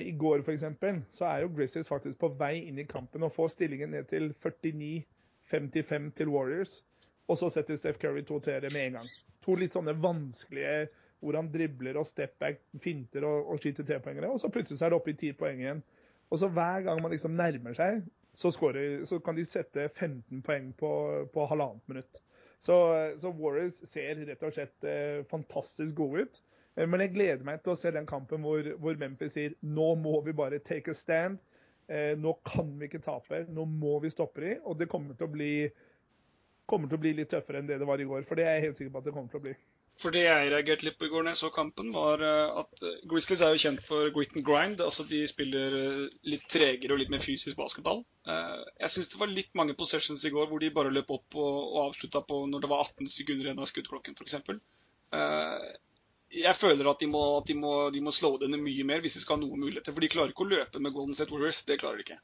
i går for eksempel, så er jo Grizzlies faktisk på vei inn i kampen og får stillingen ned til 49-55 til Warriors. Og så setter Steph Curry to treere med en gang. To litt sånne vanskelige hvor han dribler og stepback, finter og, og skyter trepoengere. Og så plutselig så er det oppe i ti poeng igjen. Og så hver gang man liksom nærmer seg, så, scorer, så kan de sette 15 poeng på, på halvannet minutt. Så, så, Warriors ser rett og slett eh, fantastisk gode ut. Eh, men jeg gleder meg til å se den kampen hvor, hvor Memphis sier nå må vi bare take a stand. Eh, nå kan vi ikke tape. Nå må vi stoppe de. Og det kommer til å bli kommer til å bli litt tøffere enn det det var i går. For det er jeg helt sikker på at det kommer til å bli. For det jeg reagerte litt på i går når jeg så kampen, var eh, at eh, Grizzlies er jo kjent for grit and grind. altså De spiller eh, litt tregere og litt mer fysisk basketball. Jeg syns det var litt mange possessions i går hvor de bare løp opp og, og avslutta på når det var 18 sekunder igjen av skuddklokken, f.eks. Jeg føler at, de må, at de, må, de må slå denne mye mer hvis de skal ha noen muligheter. For de klarer ikke å løpe med Golden State Warriors. Det klarer de ikke.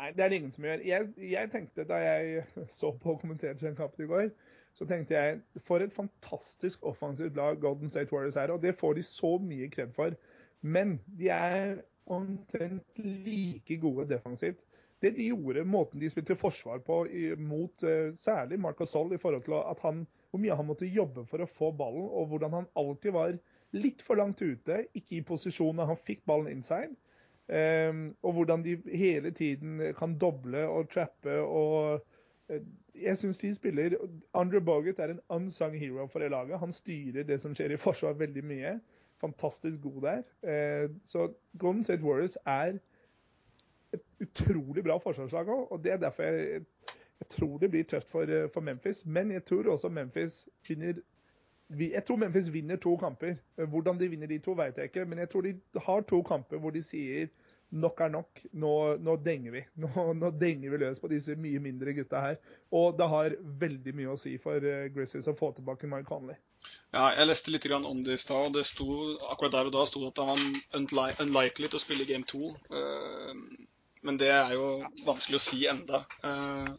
Nei, det er det ingen som gjør. Jeg, jeg tenkte Da jeg så på og kommenterte den kampen i går, så tenkte jeg for et fantastisk offensivt lag Golden State Warriors er. Og det får de så mye kred for. Men de er omtrent like gode defensivt. Det de gjorde, måten de spilte forsvar på mot uh, særlig Marco Soll, i forhold til at han, hvor mye han måtte jobbe for å få ballen, og hvordan han alltid var litt for langt ute, ikke i posisjon når han fikk ballen inside. Um, og hvordan de hele tiden kan doble og trappe og uh, Jeg syns de spiller Andre Bogut er en unsung hero for det laget. Han styrer det som skjer i forsvar veldig mye fantastisk god der. Eh, så Golden State Warriors er et utrolig bra forsvarslag òg, og det er derfor jeg, jeg, tror det blir tøft for, eh, for, Memphis. Men jeg tror også Memphis vinner jeg tror Memphis vinner to kamper. Eh, hvordan de vinner de to, vet jeg ikke. Men jeg tror de har to kamper hvor de sier nok er nok. Nå, nå denger vi. Nå, nå, denger vi løs på disse mye mindre gutta her. Og det har veldig mye å si for Grizzlies å få tilbake Mike Conley. Ja, jeg leste litt om det i stad, og det sto, akkurat der og da sto det at han var unlikely til å spille game 2. Uh, men det er jo vanskelig å si enda. Uh,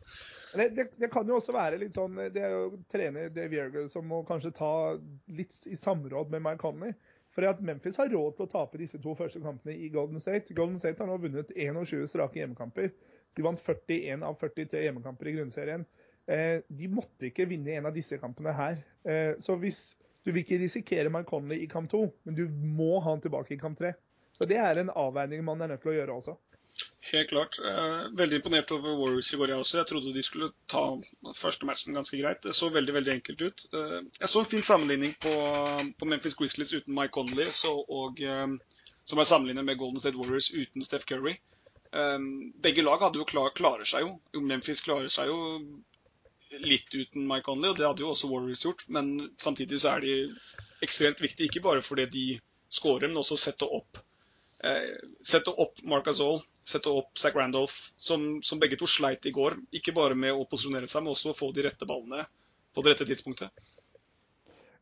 det, det, det, kan jo også være litt sånn Det er jo trener Dave Jørgen som må kanskje ta litt i samråd med Mike Conley. For at Memphis har råd til å tape disse to første kampene i Golden State. Golden State har nå vunnet 21 strake hjemmekamper. De vant 41 av 43 hjemmekamper i grunnserien. Eh, de måtte ikke vinne en av disse kampene her. Eh, så hvis Du vil ikke risikere Mike Conley i kamp to, men du må ha han tilbake i kamp tre. Så det er en avveining man er nødt til å gjøre også. Helt klart. Eh, veldig imponert over Warriors i går, jeg også. Jeg trodde de skulle ta første matchen ganske greit. Det så veldig veldig enkelt ut. Jeg så en fin sammenligning på, Memphis Grizzlies uten Mike Conley, og, som er sammenlignet med Golden State Warriors uten Steph Curry. Begge lag hadde jo klar, klarer seg jo. Memphis klarer seg jo litt uten Mike Conley, og det hadde jo også Warriors gjort. Men samtidig så er de ekstremt viktige, ikke bare fordi de skårer, men også setter opp eh, sette opp Mark Azol, sette opp Zack Randolph, som, som, begge to sleit i går. Ikke bare med å posisjonere seg, men også å få de rette ballene på det rette tidspunktet.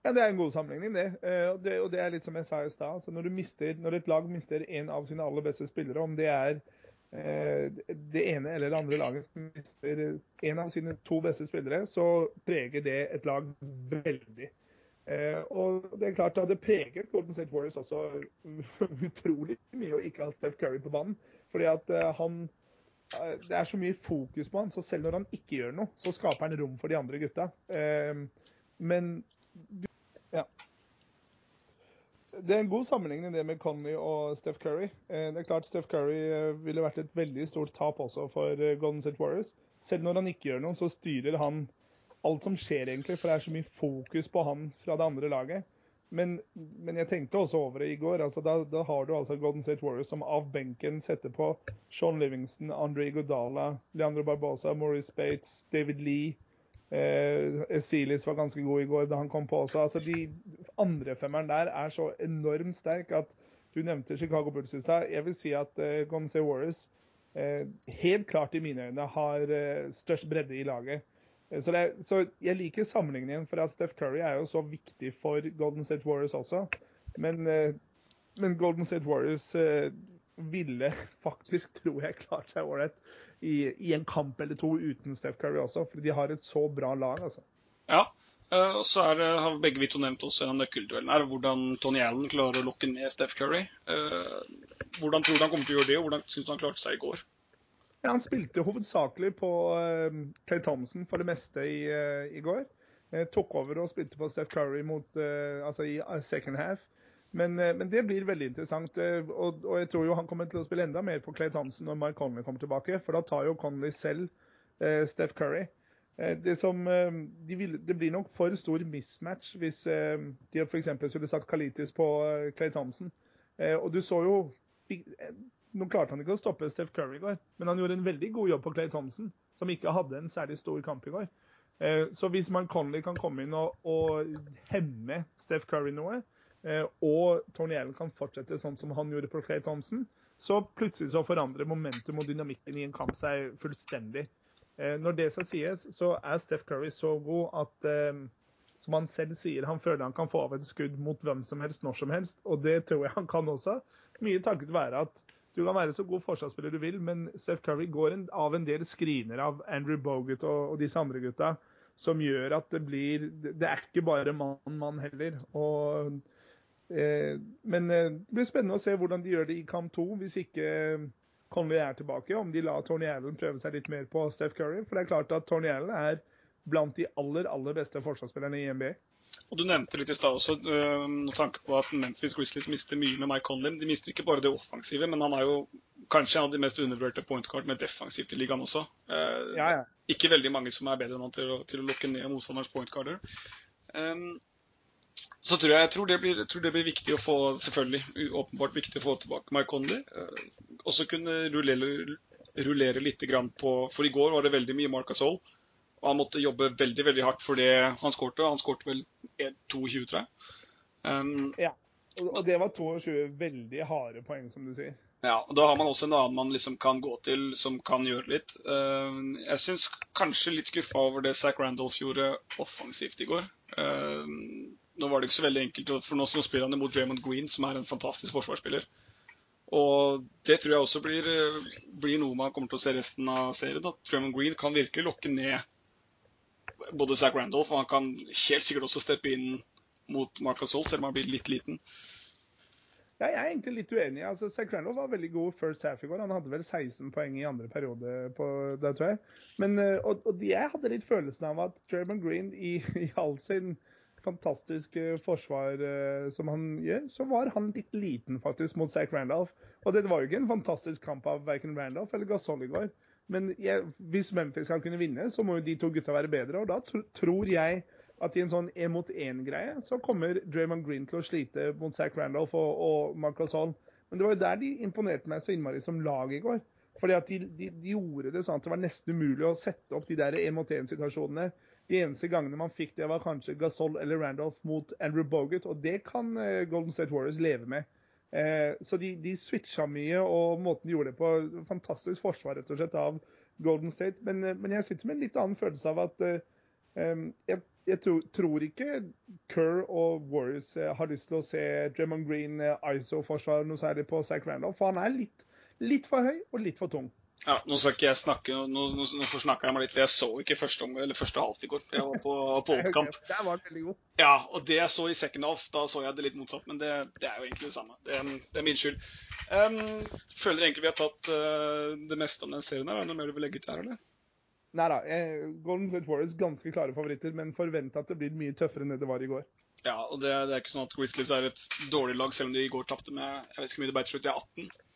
Ja, Det er en god sammenligning, det. Eh, og det, og det er litt som jeg sa i stad. Altså når, når, et lag mister en av sine aller beste spillere, om det er Eh, det ene eller det andre laget som mister en av sine to beste spillere, så preger det et lag veldig. Eh, og det er klart at det preget Golden State Warriors også utrolig mye å ikke ha Steph Curry på banen. Fordi at eh, han Det er så mye fokus på han, så selv når han ikke gjør noe, så skaper han rom for de andre gutta. Men ja det er en god sammenligning det med Conley og Steph Curry. Eh, det er klart Steph Curry eh, ville vært et veldig stort tap også for eh, Golden State Warriors. Selv når han ikke gjør noe, så styrer han alt som skjer, egentlig. For det er så mye fokus på han fra det andre laget. Men, men jeg tenkte også over det i går. altså da, da, har du altså Golden State Warriors som av benken setter på Sean Livingston, Andre Igodala, Leandro Barbosa, Maurice Bates, David Lee. Eh, Esilis var ganske god i går da han kom på også. Altså, de andre femmeren der er så enormt sterk at du nevnte Chicago Bulls i stad. Jeg vil si at eh, Golden State Warriors eh, helt klart i mine øyne har eh, størst bredde i laget. Eh, så, det, så, jeg liker sammenligningen, for at Steph Curry er jo så viktig for Golden State Warriors også. Men, eh, men Golden State Warriors ville faktisk, tror jeg, klart seg ålreit i, i, en kamp eller to uten Steph Curry også, for de har et så bra lag. altså. Ja, eh, og så er, har begge vi to nevnt også en av nøkkelduellene her, hvordan Tony Allen klarer å lokke ned Steph Curry. Eh, hvordan tror du han kommer til å gjøre det, og hvordan syns du han klarte seg i går? Ja, Han spilte hovedsakelig på uh, Clay Thompson for det meste i, uh, i går. Uh, tok over og spilte på Steph Curry mot, altså i second half. Men, eh, men, det blir veldig interessant. Eh, og, og, jeg tror jo han kommer til å spille enda mer på Clay Thompson når Mike Conley kommer tilbake. For da tar jo Conley selv eh, Steph Curry. Eh, det, som, eh, de vil, det, blir nok for stor mismatch hvis eh, de f.eks. skulle satt Kalitis på Clay Thompson. og du så jo Nå klarte han ikke å stoppe Steph Curry i går, men han gjorde en veldig god jobb på Clay Thompson, som ikke hadde en særlig stor kamp i går. så hvis Mark Conley kan komme inn og, og hemme Steph Curry noe, Eh, og Tony Allen kan fortsette sånn som han gjorde på Clay Thompson, så plutselig så forandrer momentum og dynamikken i en kamp seg fullstendig. Eh, når det skal sies, så er Steph Curry så god at eh, som han selv sier, han føler han kan få av et skudd mot hvem som helst når som helst. Og det tror jeg han kan også. Mye takket være at du kan være så god forsvarsspiller du vil, men Steph Curry går en, av en del screener av Andrew Bogut og, og disse andre gutta som gjør at det blir Det er ikke bare mann-mann heller. Og Men det blir spennende å se hvordan de gjør det i kamp to, hvis ikke Conley er tilbake. Om de lar Tony Allen prøve seg litt mer på Steph Curry. For det er klart at Tony Allen er blant de aller, aller beste forsvarsspillerne i NBA. Og Du nevnte litt i stad også uh, med tanke på at Memphis Grizzlies mister mye med Mike Conley. De mister ikke bare det offensive, men han er jo kanskje en av de mest undervurderte pointcard med defensivt i ligaen også. Uh, ja, ja. Ikke veldig mange som er bedre enn han til til å lukke ned motstanderens pointcarder. Um, så tror jeg, jeg tror det, blir, tror det, blir, viktig å få selvfølgelig, åpenbart viktig å få tilbake Mike Conley. Uh, også kunne rullere, rullere litt grann på For i går var det veldig mye Marcus Hall. Og han måtte jobbe veldig veldig hardt for det han skårte. Han skårte vel 22, tror jeg. Um, ja, og det var 22 veldig harde poeng, som du sier. Ja, og Da har man også en annen man liksom kan gå til, som kan gjøre litt. Uh, jeg syns kanskje litt skuffa over det Zack Randolph gjorde offensivt i går. Uh, nå var det ikke så veldig enkelt, for nå spiller han mot Draymond Green, som er en fantastisk forsvarsspiller. Og det tror jeg også blir, blir, noe man kommer til å se resten av serien. At Draymond Green kan virkelig lokke ned både Zack Randolph, og han kan helt sikkert også steppe inn mot Marcus Holt, selv om han blir litt liten. Ja, jeg er egentlig litt uenig. Altså, Zack Randolph var veldig god first half i går. Han hadde vel 16 poeng i andre periode på det, tror jeg. Men, eh, og, og jeg hadde litt følelsen av at German Green i, i all sin fantastiske forsvar uh, som han gjør, så var han litt liten faktisk mot Zack Randolph. Og det var jo ikke en fantastisk kamp av verken Randolph eller Gasol i går. Men jeg, hvis Memphis skal kunne vinne, så må jo de to gutta være bedre. Og da tr tror jeg at i en sånn én mot én-greie så kommer Draymond Green til å slite mot Zack Randolph og, og Mark Gasol. Men det var jo der de imponerte meg så innmari som lag i går. Fordi at de, de, de gjorde det sånn at det var nesten umulig å sette opp de der én mot én-situasjonene. De eneste gangene man fikk det, var kanskje Gasol eller Randolph mot Andrew Bogut, og det kan eh, Golden State Warriors leve med. Eh, så de, de, switcha mye, og måten de gjorde det på Fantastisk forsvar rett og slett av Golden State. Men, eh, men jeg sitter med en litt annen følelse av at jeg, jeg tror, tror, ikke Kerr og Warriors har lyst til å se Dremond Green ISO-forsvar noe særlig på Zack Randolph, for han er litt, litt for høy og litt for tung. Ja, Nå skal ikke jeg snakke, nå, nå, nå forsnakka jeg meg litt, for jeg så ikke første, eller første halv i går. Jeg var på, på oppkamp. Der var veldig god. Ja, og det jeg så i second half, da så jeg det litt motsatt. Men det, det er jo egentlig det samme. Det, det er min skyld. Um, føler egentlig vi har tatt uh, det meste om den serien. her. Er det noe mer du vil legge til her, eller? Nei da. Golden State Warriors ganske klare favoritter, men forventa at det blir mye tøffere enn det det var i går. Ja, og det, det er ikke sånn at Grizzlies er et dårlig lag, selv om de i går tapte med jeg vet ikke hvor mye det ble til slutt, de er 18.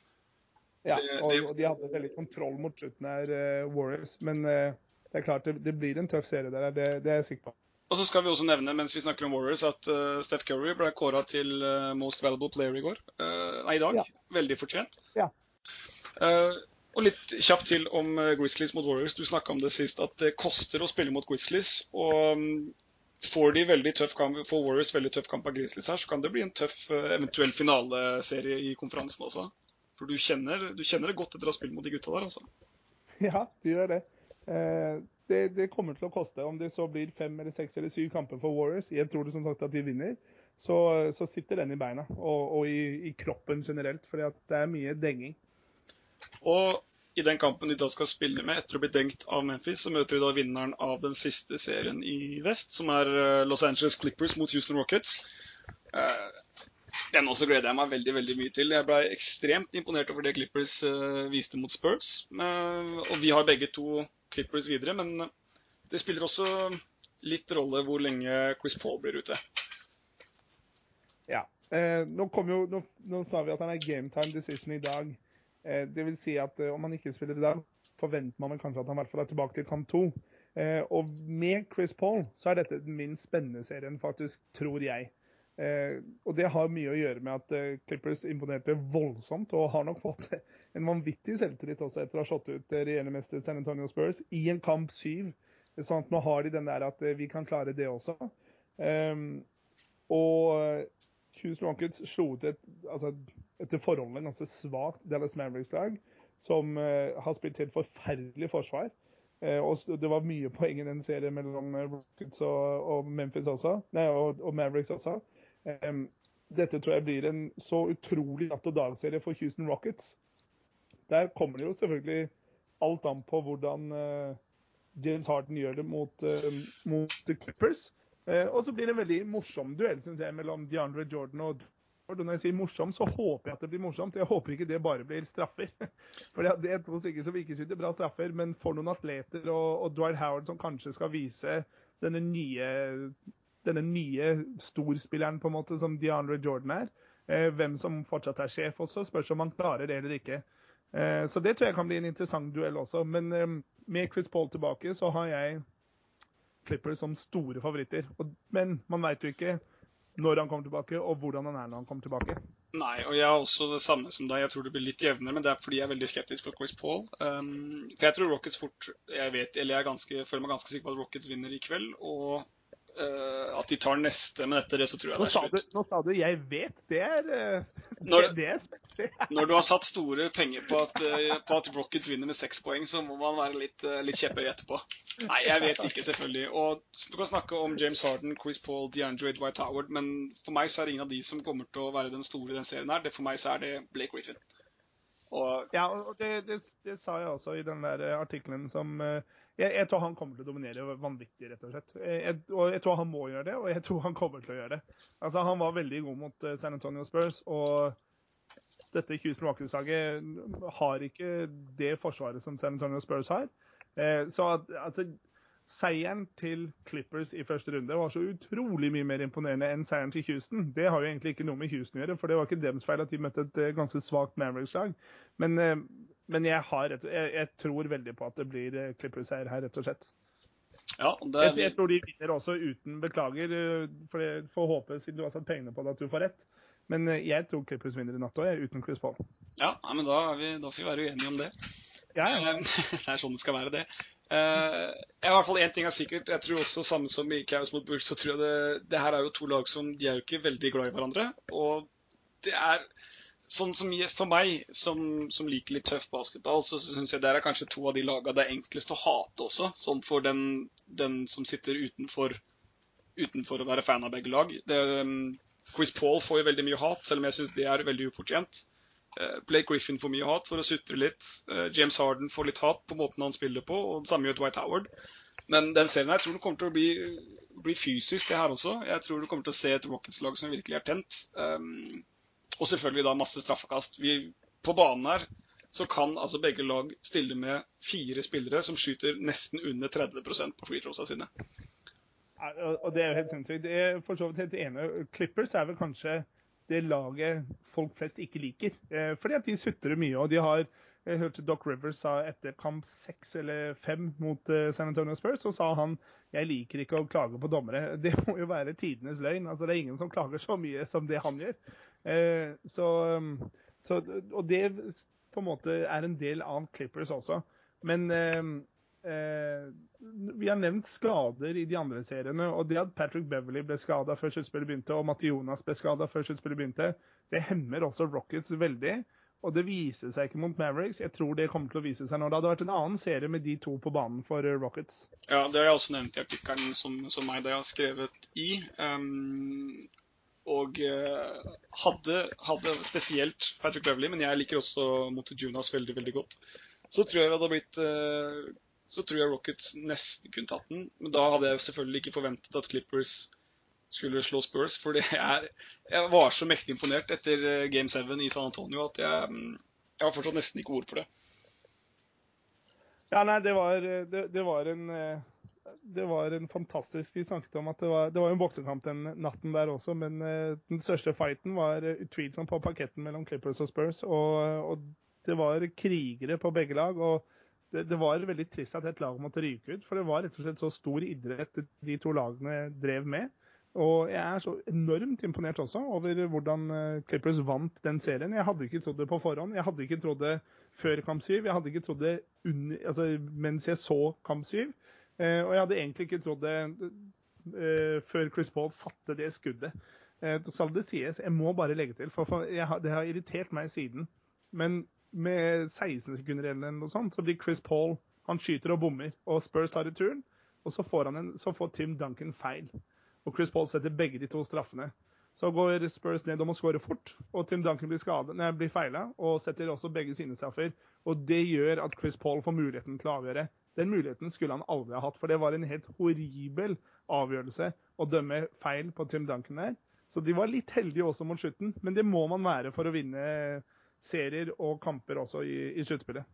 Ja, og, og, de hadde veldig kontroll mot slutten her, uh, Warriors. Men uh, det er klart, det, det, blir en tøff serie der, det, det, er jeg sikker på. Og så skal vi også nevne, mens vi snakker om Warriors, at uh, Steph Curry ble kåra til Most Valuable Player i går. nei, i dag. Ja. Veldig fortjent. Ja. og litt kjapt til om Grizzlies mot Warriors. Du snakka om det sist, at det koster å spille mot Grizzlies. Og um, får de veldig tøff kamp, får Warriors veldig tøff kamp av Grizzlies her, så kan det bli en tøff eventuell finaleserie i konferansen også. For du kjenner, du kjenner, det godt etter å ha spilt mot de gutta der, altså. Ja, du gjør det. Eh, det. det. kommer til å koste. Om det så blir fem eller seks eller syv kamper for Warriors, jeg tror det som sagt at de vinner, så, så sitter den i beina og, og i, i, kroppen generelt. For det er mye denging. Og i den kampen de da skal spille med etter å bli dengt av Memphis, så møter de da vinneren av den siste serien i vest, som er eh, Los Angeles Clippers mot Houston Rockets. Eh, den også gleder jeg meg veldig veldig mye til. Jeg ble ekstremt imponert over det Clippers uh, viste mot Spurs. Uh, og vi har begge to Clippers videre, men det spiller også litt rolle hvor lenge Chris Paul blir ute. Ja. Eh, nå, jo, nå, nå, sa vi at han er game time decision i dag. Eh, det vil si at eh, om han ikke spiller i dag, forventer man kanskje at han i hvert fall er tilbake til kamp to. Eh, og med Chris Paul så er dette minst spennende serien, faktisk, tror jeg. Eh, og det har mye å gjøre med at eh, Clippers imponerte voldsomt, og har nok fått en vanvittig selvtillit også etter å ha slått ut eh, regjerende mester San Antonio Spurs i en kamp syv. Sånn at nå har de den der at eh, vi kan klare det også. Um, og Houston Rockets slo ut et, altså, etter forholdene ganske svakt Dallas Mavericks-lag, som uh, har spilt helt forferdelig forsvar. Og det var mye poeng i den serien mellom Rockets og, og Memphis også, nei, og, og Mavericks også. Dette tror jeg blir en så utrolig natt og dag-serie for Houston Rockets. Der kommer det jo selvfølgelig alt an på hvordan uh, James Harden gjør det mot, uh, mot Clippers. Uh, og så blir det en veldig morsom duell synes jeg, mellom DeAndre Jordan og Og når jeg sier morsom, så håper jeg at det blir morsomt. Jeg håper ikke det bare blir straffer. For det er to stykker som ikke skyter bra straffer, men for noen atleter og, og Dwight Howard som kanskje skal vise denne nye, denne nye storspilleren på en måte som DeAndre Jordan er. Eh, hvem som fortsatt er sjef også, spørs om han klarer det eller ikke. Eh, så det tror jeg kan bli en interessant duell også. Men eh, med Chris Paul tilbake, så har jeg Clippers som store favoritter. Men man veit jo ikke når han kommer tilbake, og hvordan han er når han kommer tilbake. Nei, og jeg har også det samme som deg. Jeg tror det blir litt jevnere, men det er fordi jeg er veldig skeptisk på Chris Paul. Um, for jeg tror Rockets fort Jeg vet, eller jeg, ganske, føler meg ganske sikker på at Rockets vinner i kveld. Og uh, at de tar neste, med dette, det så tror jeg nå det er slutt. Nå sa du 'jeg vet'. Det er, uh, når, det, det er spenstig. når du har satt store penger på at, uh, på at, Rockets vinner med seks poeng, så må man være litt, litt kjepphøy etterpå. Nei, jeg vet ikke, selvfølgelig. Og Du kan snakke om James Harden, Chris Paul, DeAndre Dwight Howard, men for meg så er det ingen av de som kommer til å være den store i den serien her. Det, for meg så er det Blake Griffin. Og, ja, og det, det, det, sa jeg også i den der artikkelen som jeg, jeg, tror han kommer til å dominere vanvittig, rett og slett. Jeg, og jeg tror han må gjøre det, og jeg tror han kommer til å gjøre det. Altså, Han var veldig god mot uh, San Antonio Spurs, og dette Houston Rockets-laget har ikke det forsvaret som San Antonio Spurs har. Uh, så at, altså, Seieren til Clippers i første runde var så utrolig mye mer imponerende enn seieren til Houston. Det har jo egentlig ikke noe med Houston å gjøre, for det var ikke deres feil at de møtte et uh, ganske svakt Mavericks-lag. Men men jeg, har, jeg, jeg, tror veldig på at det blir eh, Clippers-seier her, rett og slett. Ja, det... jeg, jeg, tror de vinner også uten beklager, eh, for jeg får håpe, siden du har satt pengene på det, at du får rett. Men eh, jeg tror Clippers vinner i natt òg, uten Chris Paul. Ja, men da, vi, da, får vi være uenige om det. Ja, ja. det er sånn det skal være, det. Uh, i hvert fall Én ting er sikkert. Jeg tror også samme som i Cavs mot Bulls, så tror jeg det, det her er jo to lag som de er jo ikke veldig glad i hverandre. Og det er sånn som For meg, som, som liker litt tøff basketball, så syns jeg det er kanskje to av de lagene det er enklest å hate også. Sånn for den, den som sitter utenfor, utenfor, å være fan av begge lag. Det, um, Chris Paul får jo veldig mye hat, selv om jeg syns det er veldig ufortjent. Uh, Blake Griffin får mye hat for å sutre litt. Uh, James Harden får litt hat på måten han spiller på, og det samme gjør Dwight Howard. Men den serien her jeg tror den kommer til å bli, bli fysisk, det her også. Jeg tror du kommer til å se et Rockets-lag som virkelig er tent. Um, og selvfølgelig da masse straffekast. Vi, på banen her så kan altså begge lag stille med fire spillere som skyter nesten under 30% på free sine. Og det er jo helt sinnssykt. Det er for så vidt helt enig. Clippers er vel kanskje det laget folk flest ikke liker. Eh, fordi at de sutrer mye. og de har jeg hørte Doc Rivers sa etter kamp seks eller fem mot eh, San Antonio Spurs, så sa han jeg liker ikke å klage på dommere. Det må jo være tidenes løgn. Altså, det er ingen som klager så mye som det han gjør. Eh, så, så, og det på en måte er en del av Clippers også. Men eh, eh, vi har nevnt skader i de andre seriene. Og det at Patrick Beverly ble skada før sluttspillet begynte, og Matti Jonas ble skada før sluttspillet begynte, det hemmer også Rockets veldig. Og det viser seg ikke mot Mavericks. Jeg tror det kommer til å vise seg nå. Det hadde vært en annen serie med de to på banen for Rockets. Ja, det har jeg også nevnt i artikkelen som, som meg det har skrevet i. Um, og uh, hadde, hadde, spesielt Patrick Beverly, men jeg liker også Motejunas veldig veldig godt. Så tror jeg det hadde blitt uh, Så tror jeg Rockets nesten kunne tatt den. Men da hadde jeg selvfølgelig ikke forventet at Clippers skulle slå Spurs. For jeg, jeg, var så mektig imponert etter eh, Game 7 i San Antonio at jeg, mm, jeg har fortsatt nesten ikke ord for det. Ja, nei, det var, det, det var en det var en fantastisk De snakket om at det var, det en boksekamp den natten der også, men eh, den største fighten var eh, utvilsomt på parketten mellom Clippers og Spurs. Og, og det var krigere på begge lag. og det, det, var veldig trist at et lag måtte ryke ut, for det var rett og slett så stor idrett de to lagene drev med. Og jeg er så enormt imponert også over hvordan eh, Clippers vant den serien. Jeg hadde ikke trodd det på forhånd. Jeg hadde ikke trodd det før kamp syv, Jeg hadde ikke trodd det under, altså, mens jeg så kamp 7 og jeg hadde egentlig ikke trodd det eh, før Chris Paul satte det skuddet. Eh, skal det sies, jeg må bare legge til, for, det har irritert meg siden. Men med 16 sekunder igjen eller noe sånt, så blir Chris Paul han skyter og bommer, og Spurs tar returen. Og så får, en, så får Tim Duncan feil. Og Chris Paul setter begge de to straffene. Så går Spurs ned og må skåre fort, og Tim Duncan blir, skadet, blir feila og setter også begge sine straffer. Og det gjør at Chris Paul får muligheten til å avgjøre. Den muligheten skulle han aldri ha hatt, for det var en helt horribel avgjørelse å dømme feil på Tim Duncan der. Så de var litt heldige også mot slutten, men det må man være for å vinne serier og kamper også i, i sluttspillet.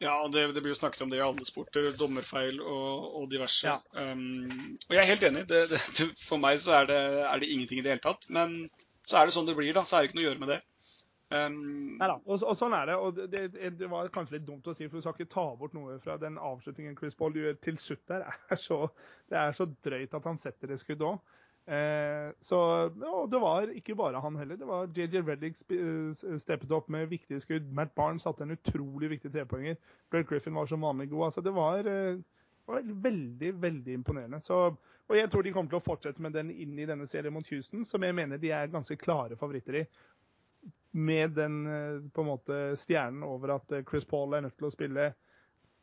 Ja, og det, det, blir jo snakket om det i alle sporter. Dommerfeil og, og diverse. Ja. Um, og jeg er helt enig. Det, det, for meg så er det, er det, ingenting i det hele tatt. Men så er det sånn det blir, da. Så er det ikke noe å gjøre med det. Um, Neida, og, og, sånn er det. Og det, det, var kanskje litt dumt å si, for du skal ikke ta bort noe fra den avslutningen Chris Paul gjør til slutt der. Er så, det er så drøyt at han setter det skuddet òg. Eh, så ja, det var ikke bare han heller. Det var JJ Reddick eh, steppet opp med viktige skudd. Matt Barnes satte en utrolig viktig trepoenger. Brett Griffin var som vanlig god. Altså, det var, eh, var, veldig, veldig imponerende. Så, og jeg tror de kommer til å fortsette med den inn i denne serien mot Houston, som jeg mener de er ganske klare favoritter i. Med den eh, på en måte stjernen over at Chris Paul er nødt til å spille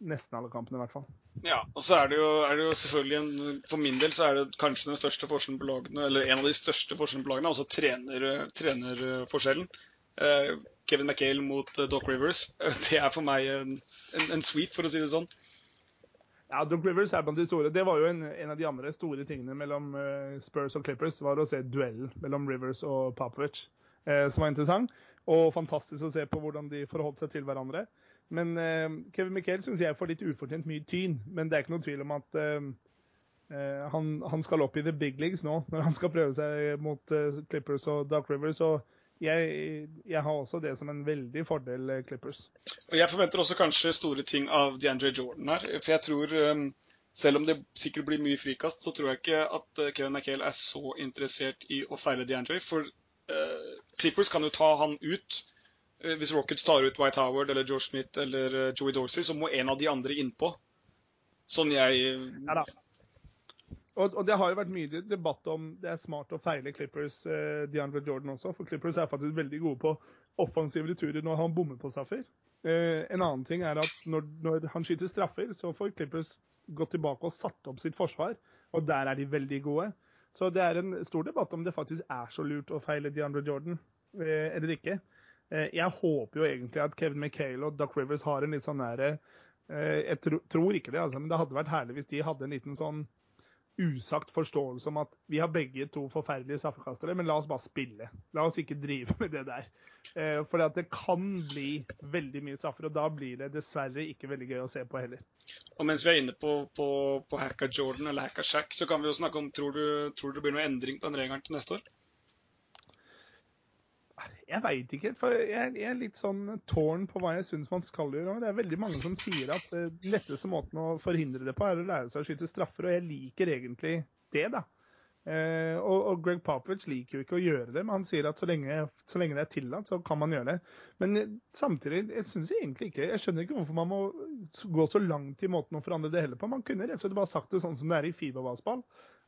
nesten alle kampene, i hvert fall. Ja, og så er det, jo, er det jo selvfølgelig en, For min del så er det kanskje den største forskjellen på lagene, eller en av de største forskjellene på lagene, altså trener, trenerforskjellen. Eh, Kevin McHale mot eh, Doc Rivers. Det er for meg en, en, en, sweep, for å si det sånn. Ja, Doc Rivers er blant de store. Det var jo en, en av de andre store tingene mellom Spurs og Clippers, var å se duellen mellom Rivers og Popovic. Som var interessant. Og fantastisk å se på hvordan de forholdt seg til hverandre. Men uh, Kevin McHale syns jeg får litt ufortjent mye tyn. Men det er ikke noen tvil om at uh, han, han, skal opp i the big leagues nå, når han skal prøve seg mot Clippers og Dark Rivers. Og jeg, jeg, har også det som en veldig fordel, Clippers. Og Jeg forventer også kanskje store ting av DeAndre Jordan her. For jeg tror, selv om det sikkert blir mye frikast, så tror jeg ikke at Kevin McHale er så interessert i å feile DeAndre. For Clippers kan jo ta han ut Eh, hvis Rockets tar ut White Howard eller George Smith eller eh, Joey Dorsey, så må en av de andre innpå. Sånn jeg Ja da. Og, og, det har jo vært mye debatt om det er smart å feile Clippers eh, DeAndre Jordan også. For Clippers er faktisk veldig gode på offensive returer når han bommer på straffer. Eh, en annen ting er at når, når, han skyter straffer, så får Clippers gått tilbake og satt opp sitt forsvar. Og der er de veldig gode. Så det er en stor debatt om det faktisk er så lurt å feile DeAndre Jordan eller ikke. Eh, jeg håper jo egentlig at Kevin McHale og Duck Rivers har en litt sånn nære eh, Jeg tror ikke det, altså, men det hadde vært herlig hvis de hadde en liten sånn usagt forståelse om at vi har begge to forferdelige straffekastere, men la oss bare spille. La oss ikke drive med det der. Eh, for det kan bli veldig mye straffer, og da blir det dessverre ikke veldig gøy å se på heller. Og mens vi er inne på, på, på Hacka Jordan eller Hacka Shack, så kan vi jo snakke om tror du, tror du det blir noe endring på den regelen til neste år? Jeg veit ikke. for jeg, er litt sånn tårn på hva jeg syns man skal gjøre. Det er veldig mange som sier at den uh, letteste måten å forhindre det på, er å lære seg å skyte straffer. Og jeg liker egentlig det, da. Uh, og, og, Greg Popovich liker jo ikke å gjøre det, men han sier at så lenge, så lenge det er tillatt, så kan man gjøre det. Men uh, samtidig, jeg syns egentlig ikke Jeg skjønner ikke hvorfor man må gå så langt i måten å forandre det heller på. Man kunne rett og slett bare sagt det sånn som det er i fiberbassball.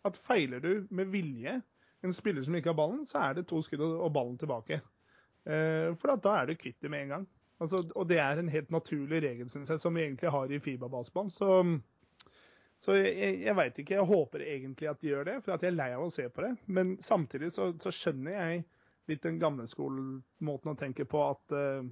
At feiler du med vilje en spiller som ikke har ballen, så er det to skudd og ballen tilbake. Eh, for da er du kvitt det med en gang. Altså, og det er en helt naturlig regel, synes jeg, som vi egentlig har i Fiba-baseball. Så, så, jeg, jeg veit ikke. Jeg håper egentlig at de gjør det, for jeg er lei av å se på det. Men samtidig så, så skjønner jeg litt den gamleskolemåten å tenke på at uh,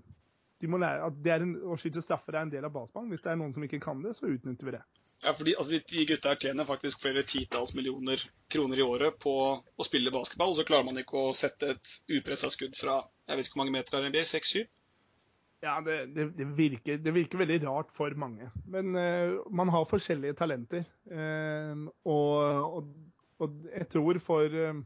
de må lære at en, å skyte straffer er en del av baseball. Hvis det er noen som ikke kan det, så utnytter vi det. Ja, fordi altså, De gutta tjener faktisk flere titalls millioner kroner i året på å spille basketball, og så klarer man ikke å sette et upressa skudd fra jeg vet ikke hvor mange meter er NBA? Seks-syv? Ja, det, det, det, virker, det, virker, veldig rart for mange. Men uh, man har forskjellige talenter. Uh, og, og, og, jeg tror for uh,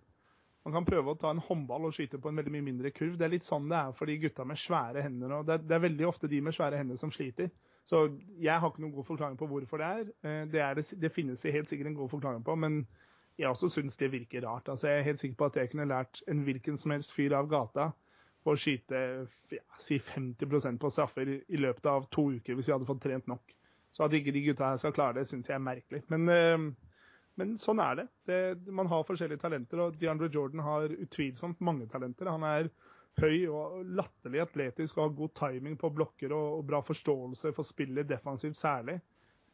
Man kan prøve å ta en håndball og skyte på en veldig mye mindre kurv. Det er litt sånn det er for de gutta med svære hender. og det, er veldig ofte de med svære hender som sliter. Så jeg har ikke noen god forklaring på hvorfor det er. Det, er det, finnes det helt sikkert en god forklaring på, men jeg også syns det virker rart. Altså, jeg er helt sikker på at jeg kunne lært en hvilken som helst fyr av gata å skyte ja, si 50% på straffer i løpet av to uker hvis vi hadde fått trent nok. Så at ikke de gutta her skal klare det, syns jeg er merkelig. Men, øh, men, sånn er det. det. Man har forskjellige talenter, og DeAndre Jordan har utvilsomt mange talenter. Han er høy og latterlig atletisk og har god timing på blokker og, og bra forståelse for spillet defensivt særlig.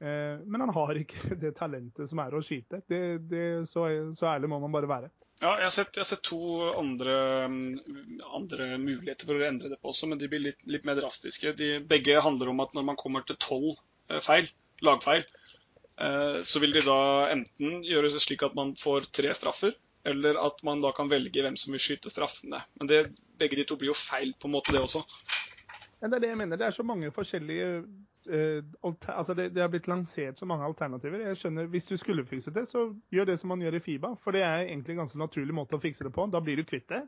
Eh, men han har ikke det talentet som er å skyte. Det, det, så, så ærlig må man bare være. Ja, jeg har sett, jeg har sett to andre, andre, muligheter for å endre det på også, men de blir litt, litt mer drastiske. De, begge handler om at når man kommer til tolv eh, feil, lagfeil, eh, så vil de da enten gjøre det slik at man får tre straffer, eller at man da kan velge hvem som vil skyte straffene. Men det, begge de to blir jo feil på en måte, det også. Ja, det er det jeg mener. Det er så mange forskjellige uh, altså det, det, har blitt lansert så mange alternativer. Jeg skjønner, Hvis du skulle fikse det, så gjør det som man gjør i Fiba. For det er egentlig en ganske naturlig måte å fikse det på. Da blir du kvitt det.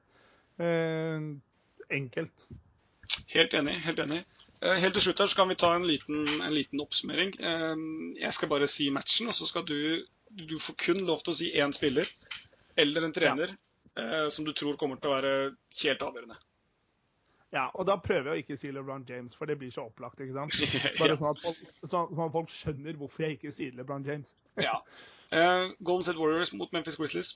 Uh, enkelt. Helt enig. helt enig. Uh, helt til slutt her så kan vi ta en liten, en liten oppsummering. jeg skal bare si matchen, og så skal du Du får kun lov til å si én spiller eller en trener ja. som du tror kommer til å være helt avgjørende. Ja, og da prøver jeg å ikke si LeBron James, for det blir så opplagt. ikke sant? Bare sånn, at folk, sånn at folk skjønner hvorfor jeg ikke sier LeBron James. ja. Uh, Golden State Warriors mot Memphis Grizzlies.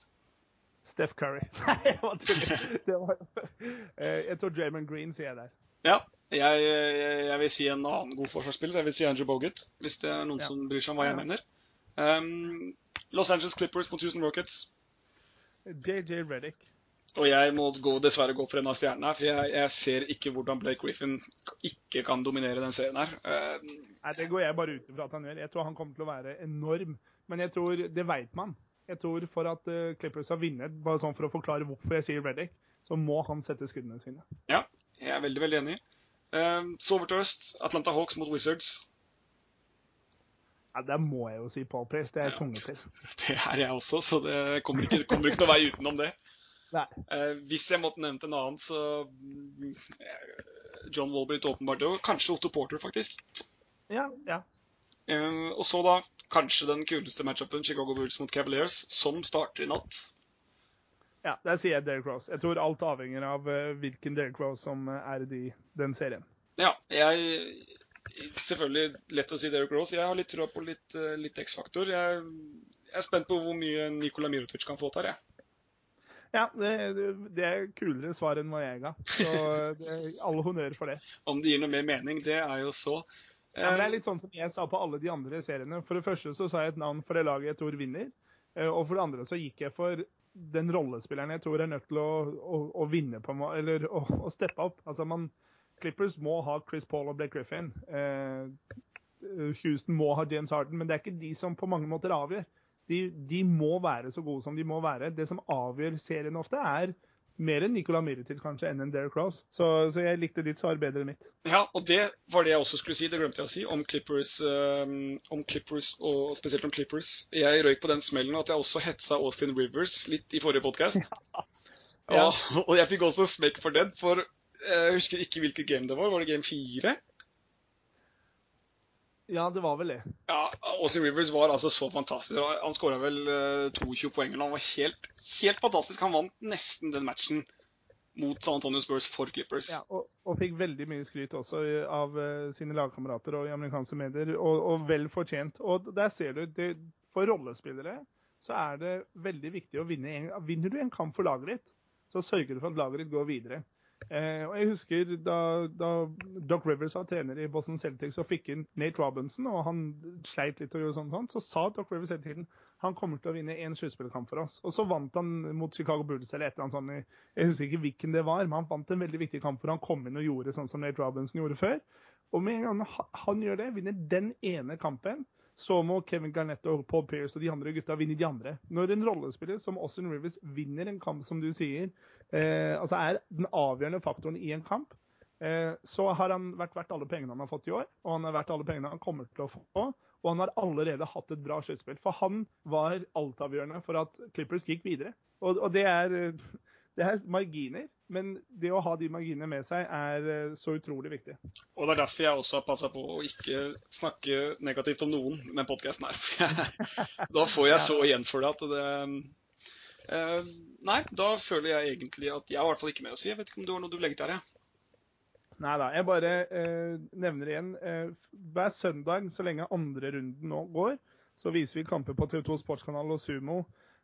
Steph Curry. Nei, var uh, jeg tror Draymond Green sier jeg der. Ja, jeg, jeg, jeg, vil si en annen god forsvarsspiller. Jeg vil si Andrew Bogut, hvis det er noen ja. som bryr seg om hva jeg ja. mener. Um, Los Angeles Clippers mot Houston Rockets. JJ Reddick. Og jeg må gå, dessverre gå for en av stjernene, for jeg, jeg, ser ikke hvordan Blake Griffin ikke kan dominere den serien her. Uh, Nei, Det går jeg bare ut ifra at han gjør. Jeg tror han kommer til å være enorm. Men jeg tror, det veit man. Jeg tror for at uh, Clippers har vunnet, bare sånn for å forklare hvorfor jeg sier Reddick, så må han sette skuddene sine. Ja, jeg er veldig, veldig enig. Uh, så over til øst. Atlanta Hawks mot Wizards. Ja, det må jeg jo si Paul Pierce. Det er jeg ja, tvunget til. Det er jeg også, så det kommer ikke, kommer ikke noe vei utenom det. Eh, hvis jeg måtte nevnt en annen, så eh, John Walbritt åpenbart og kanskje Otto Porter, faktisk. Ja, ja. Eh, og så da kanskje den kuleste matchupen, Chicago Bulls mot Cavaliers, som starter i natt. Ja, der sier jeg Derek Rose. Jeg tror alt avhenger av uh, hvilken Derek Rose som er i den serien. Ja, jeg Selvfølgelig lett å si Derek Rose. Jeg har litt trua på litt, uh, litt X-faktor. Jeg, jeg, er spent på hvor mye Nikola Mirotic kan få til, jeg. Ja, det, det, er kulere svar enn hva jeg ga. Så det, alle honnør for det. Om det gir noe mer mening, det er jo så. Ja, men det er litt sånn som jeg sa på alle de andre seriene. For det første så sa jeg et navn for det laget jeg tror vinner. Eh, og for det andre så gikk jeg for den rollespilleren jeg tror er nødt til å, å, å vinne på, eller å, å, steppe opp. Altså man, Clippers må ha Chris Paul og Blake Griffin. Eh, Houston må ha James Harden, men det er ikke de som på mange måter avgjør de, de, må være så gode som de må være. Det som avgjør serien ofte, er mer enn Nicola Miritic kanskje enn en Derek Rose. Så, så, jeg likte ditt svar bedre enn mitt. Ja, og det var det jeg også skulle si. Det glemte jeg å si om Clippers, um, om Clippers og spesielt om Clippers. Jeg røyk på den smellen at jeg også hetsa Austin Rivers litt i forrige podkast. Ja. ja. Og, og jeg fikk også smekk for den, for eh, jeg husker ikke hvilket game det var. Var det game fire? Ja, det var vel det. Ja, Austin Rivers var altså så fantastisk. Han skåra vel 22 eh, poeng. Han var helt, helt, fantastisk. Han vant nesten den matchen mot San Antonio Spurs for Clippers. Ja, og, og fikk veldig mye skryt også av uh, sine lagkamerater og i amerikanske medier, og, og, vel fortjent. Og der ser du, det, for rollespillere så er det veldig viktig å vinne. En, vinner du en kamp for laget ditt, så sørger du for at laget ditt går videre. Eh, og jeg husker da, da, Doc Rivers var trener i Boston Celtics og fikk inn Nate Robinson, og han sleit litt og gjorde sånn, sånt så sa Doc Rivers hele tiden han kommer til å vinne én sluttspillkamp for oss. Og så vant han mot Chicago Bulls eller et eller annet sånt. Jeg husker ikke hvilken det var, men han vant en veldig viktig kamp hvor han kom inn og gjorde sånn som Nate Robinson gjorde før. Og med en gang han gjør det, vinner den ene kampen, så må Kevin Garnett og Paul Pierce og de andre gutta vinne de andre. Når en rollespiller som Austin Rivers vinner en kamp, som du sier, altså er den avgjørende faktoren i en kamp, eh, så har han vært verdt alle pengene han har fått i år, og han har vært alle pengene han kommer til å få. Og han har allerede hatt et bra sluttspill. For han var altavgjørende for at Clippers gikk videre. Og, og det er det er marginer, men det å ha de marginene med seg er eh, så utrolig viktig. Og Det er derfor jeg også har passa på å ikke snakke negativt om noen med podkasten her. da får jeg så igjen for det at det Nei, da føler jeg egentlig at jeg har i hvert fall ikke mer å si. Jeg vet ikke om det var noe du legger til her? Nei da. Jeg bare uh, nevner igjen. Uh, hver søndag, så lenge andre runden nå går, så viser vi kamper på TV2 Sportskanal og Sumo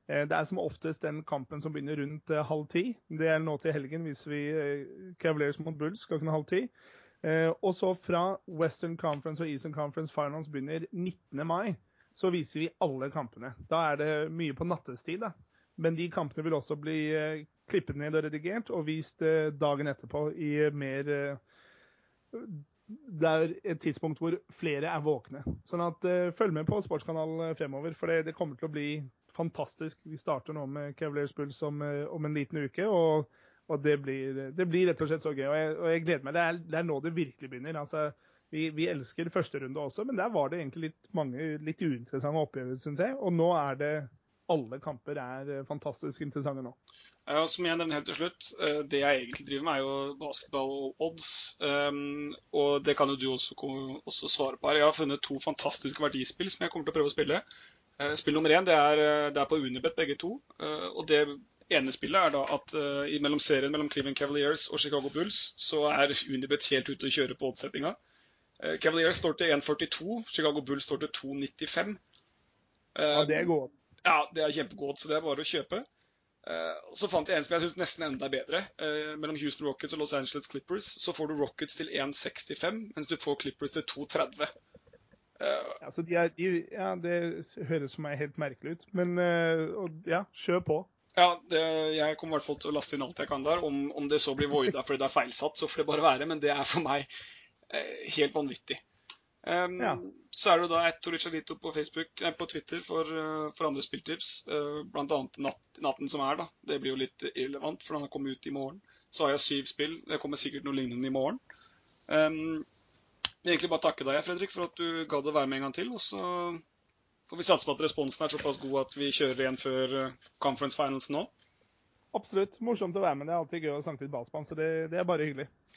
Eh, det er som oftest den kampen som begynner rundt eh, halv ti. Det er nå til helgen hvis vi eh, Cavaliers mot Bulls klokken halv ti. Og så fra Western Conference og Eastern Conference Finals begynner 19. mai, så viser vi alle kampene. Da er det mye på nattestid, da. Men de kampene vil også bli klippet ned og redigert og vist dagen etterpå i mer det er et tidspunkt hvor flere er våkne. Sånn at følg med på Sportskanalen fremover, for det, kommer til å bli fantastisk. Vi starter nå med Cavaliers Bulls om, om en liten uke. og, og det, blir, det, blir, rett og slett så gøy. Og jeg, og jeg gleder meg. Det er, det er, nå det virkelig begynner. altså vi, vi, elsker første runde også, men der var det egentlig litt mange litt uinteressante oppgjør, syns jeg. Og nå er det alle kamper er eh, fantastisk interessante nå. Ja, som jeg nevner helt til slutt, eh, Det jeg egentlig driver med, er jo basketball og odds. Um, og det kan jo du også, også, svare på her. Jeg har funnet to fantastiske verdispill som jeg kommer til å prøve å spille. Uh, spill nummer én det er, det er på Unibet, begge to. Og det ene spillet er da at uh, mellom serien mellom Cleveland Cavaliers og Chicago Bulls, så er Unibet helt ute å kjøre på oddsettinga. Cavaliers står til 1,42, Chicago Bulls står til 2,95. Ja, det går godt. Ja, det er kjempegodt, så det er bare å kjøpe. Uh, så fant jeg en som jeg syns nesten enda er bedre. Uh, mellom Houston Rockets og Los Angeles Clippers så får du Rockets til 1,65, mens du får Clippers til 2,30. Uh, ja, de er, de, ja, det høres for meg helt merkelig ut, men ja, kjør på. Ja, det, jeg kommer i hvert fall til å laste inn alt jeg kan der. Om, om det så blir voida fordi det er feilsatt, så får det bare være. Men det er for meg helt vanvittig. Um, ja. Så er det jo da ett Torichalito på, Facebook, nei, på Twitter for, uh, for andre spilltips. Uh, blant annet natt, natten som er, da. Det blir jo litt irrelevant, for den har kommet ut i morgen. Så har jeg syv spill. Det kommer sikkert noe lignende i morgen. Um, jeg vil egentlig bare takke deg, Fredrik, for at du gadd å være med en gang til. Og så får vi satse på at responsen er såpass god at vi kjører igjen før uh, conference finals nå. Absolutt. Morsomt å være med. Det er alltid gøy å snakke litt ballspann, så det, det er bare hyggelig.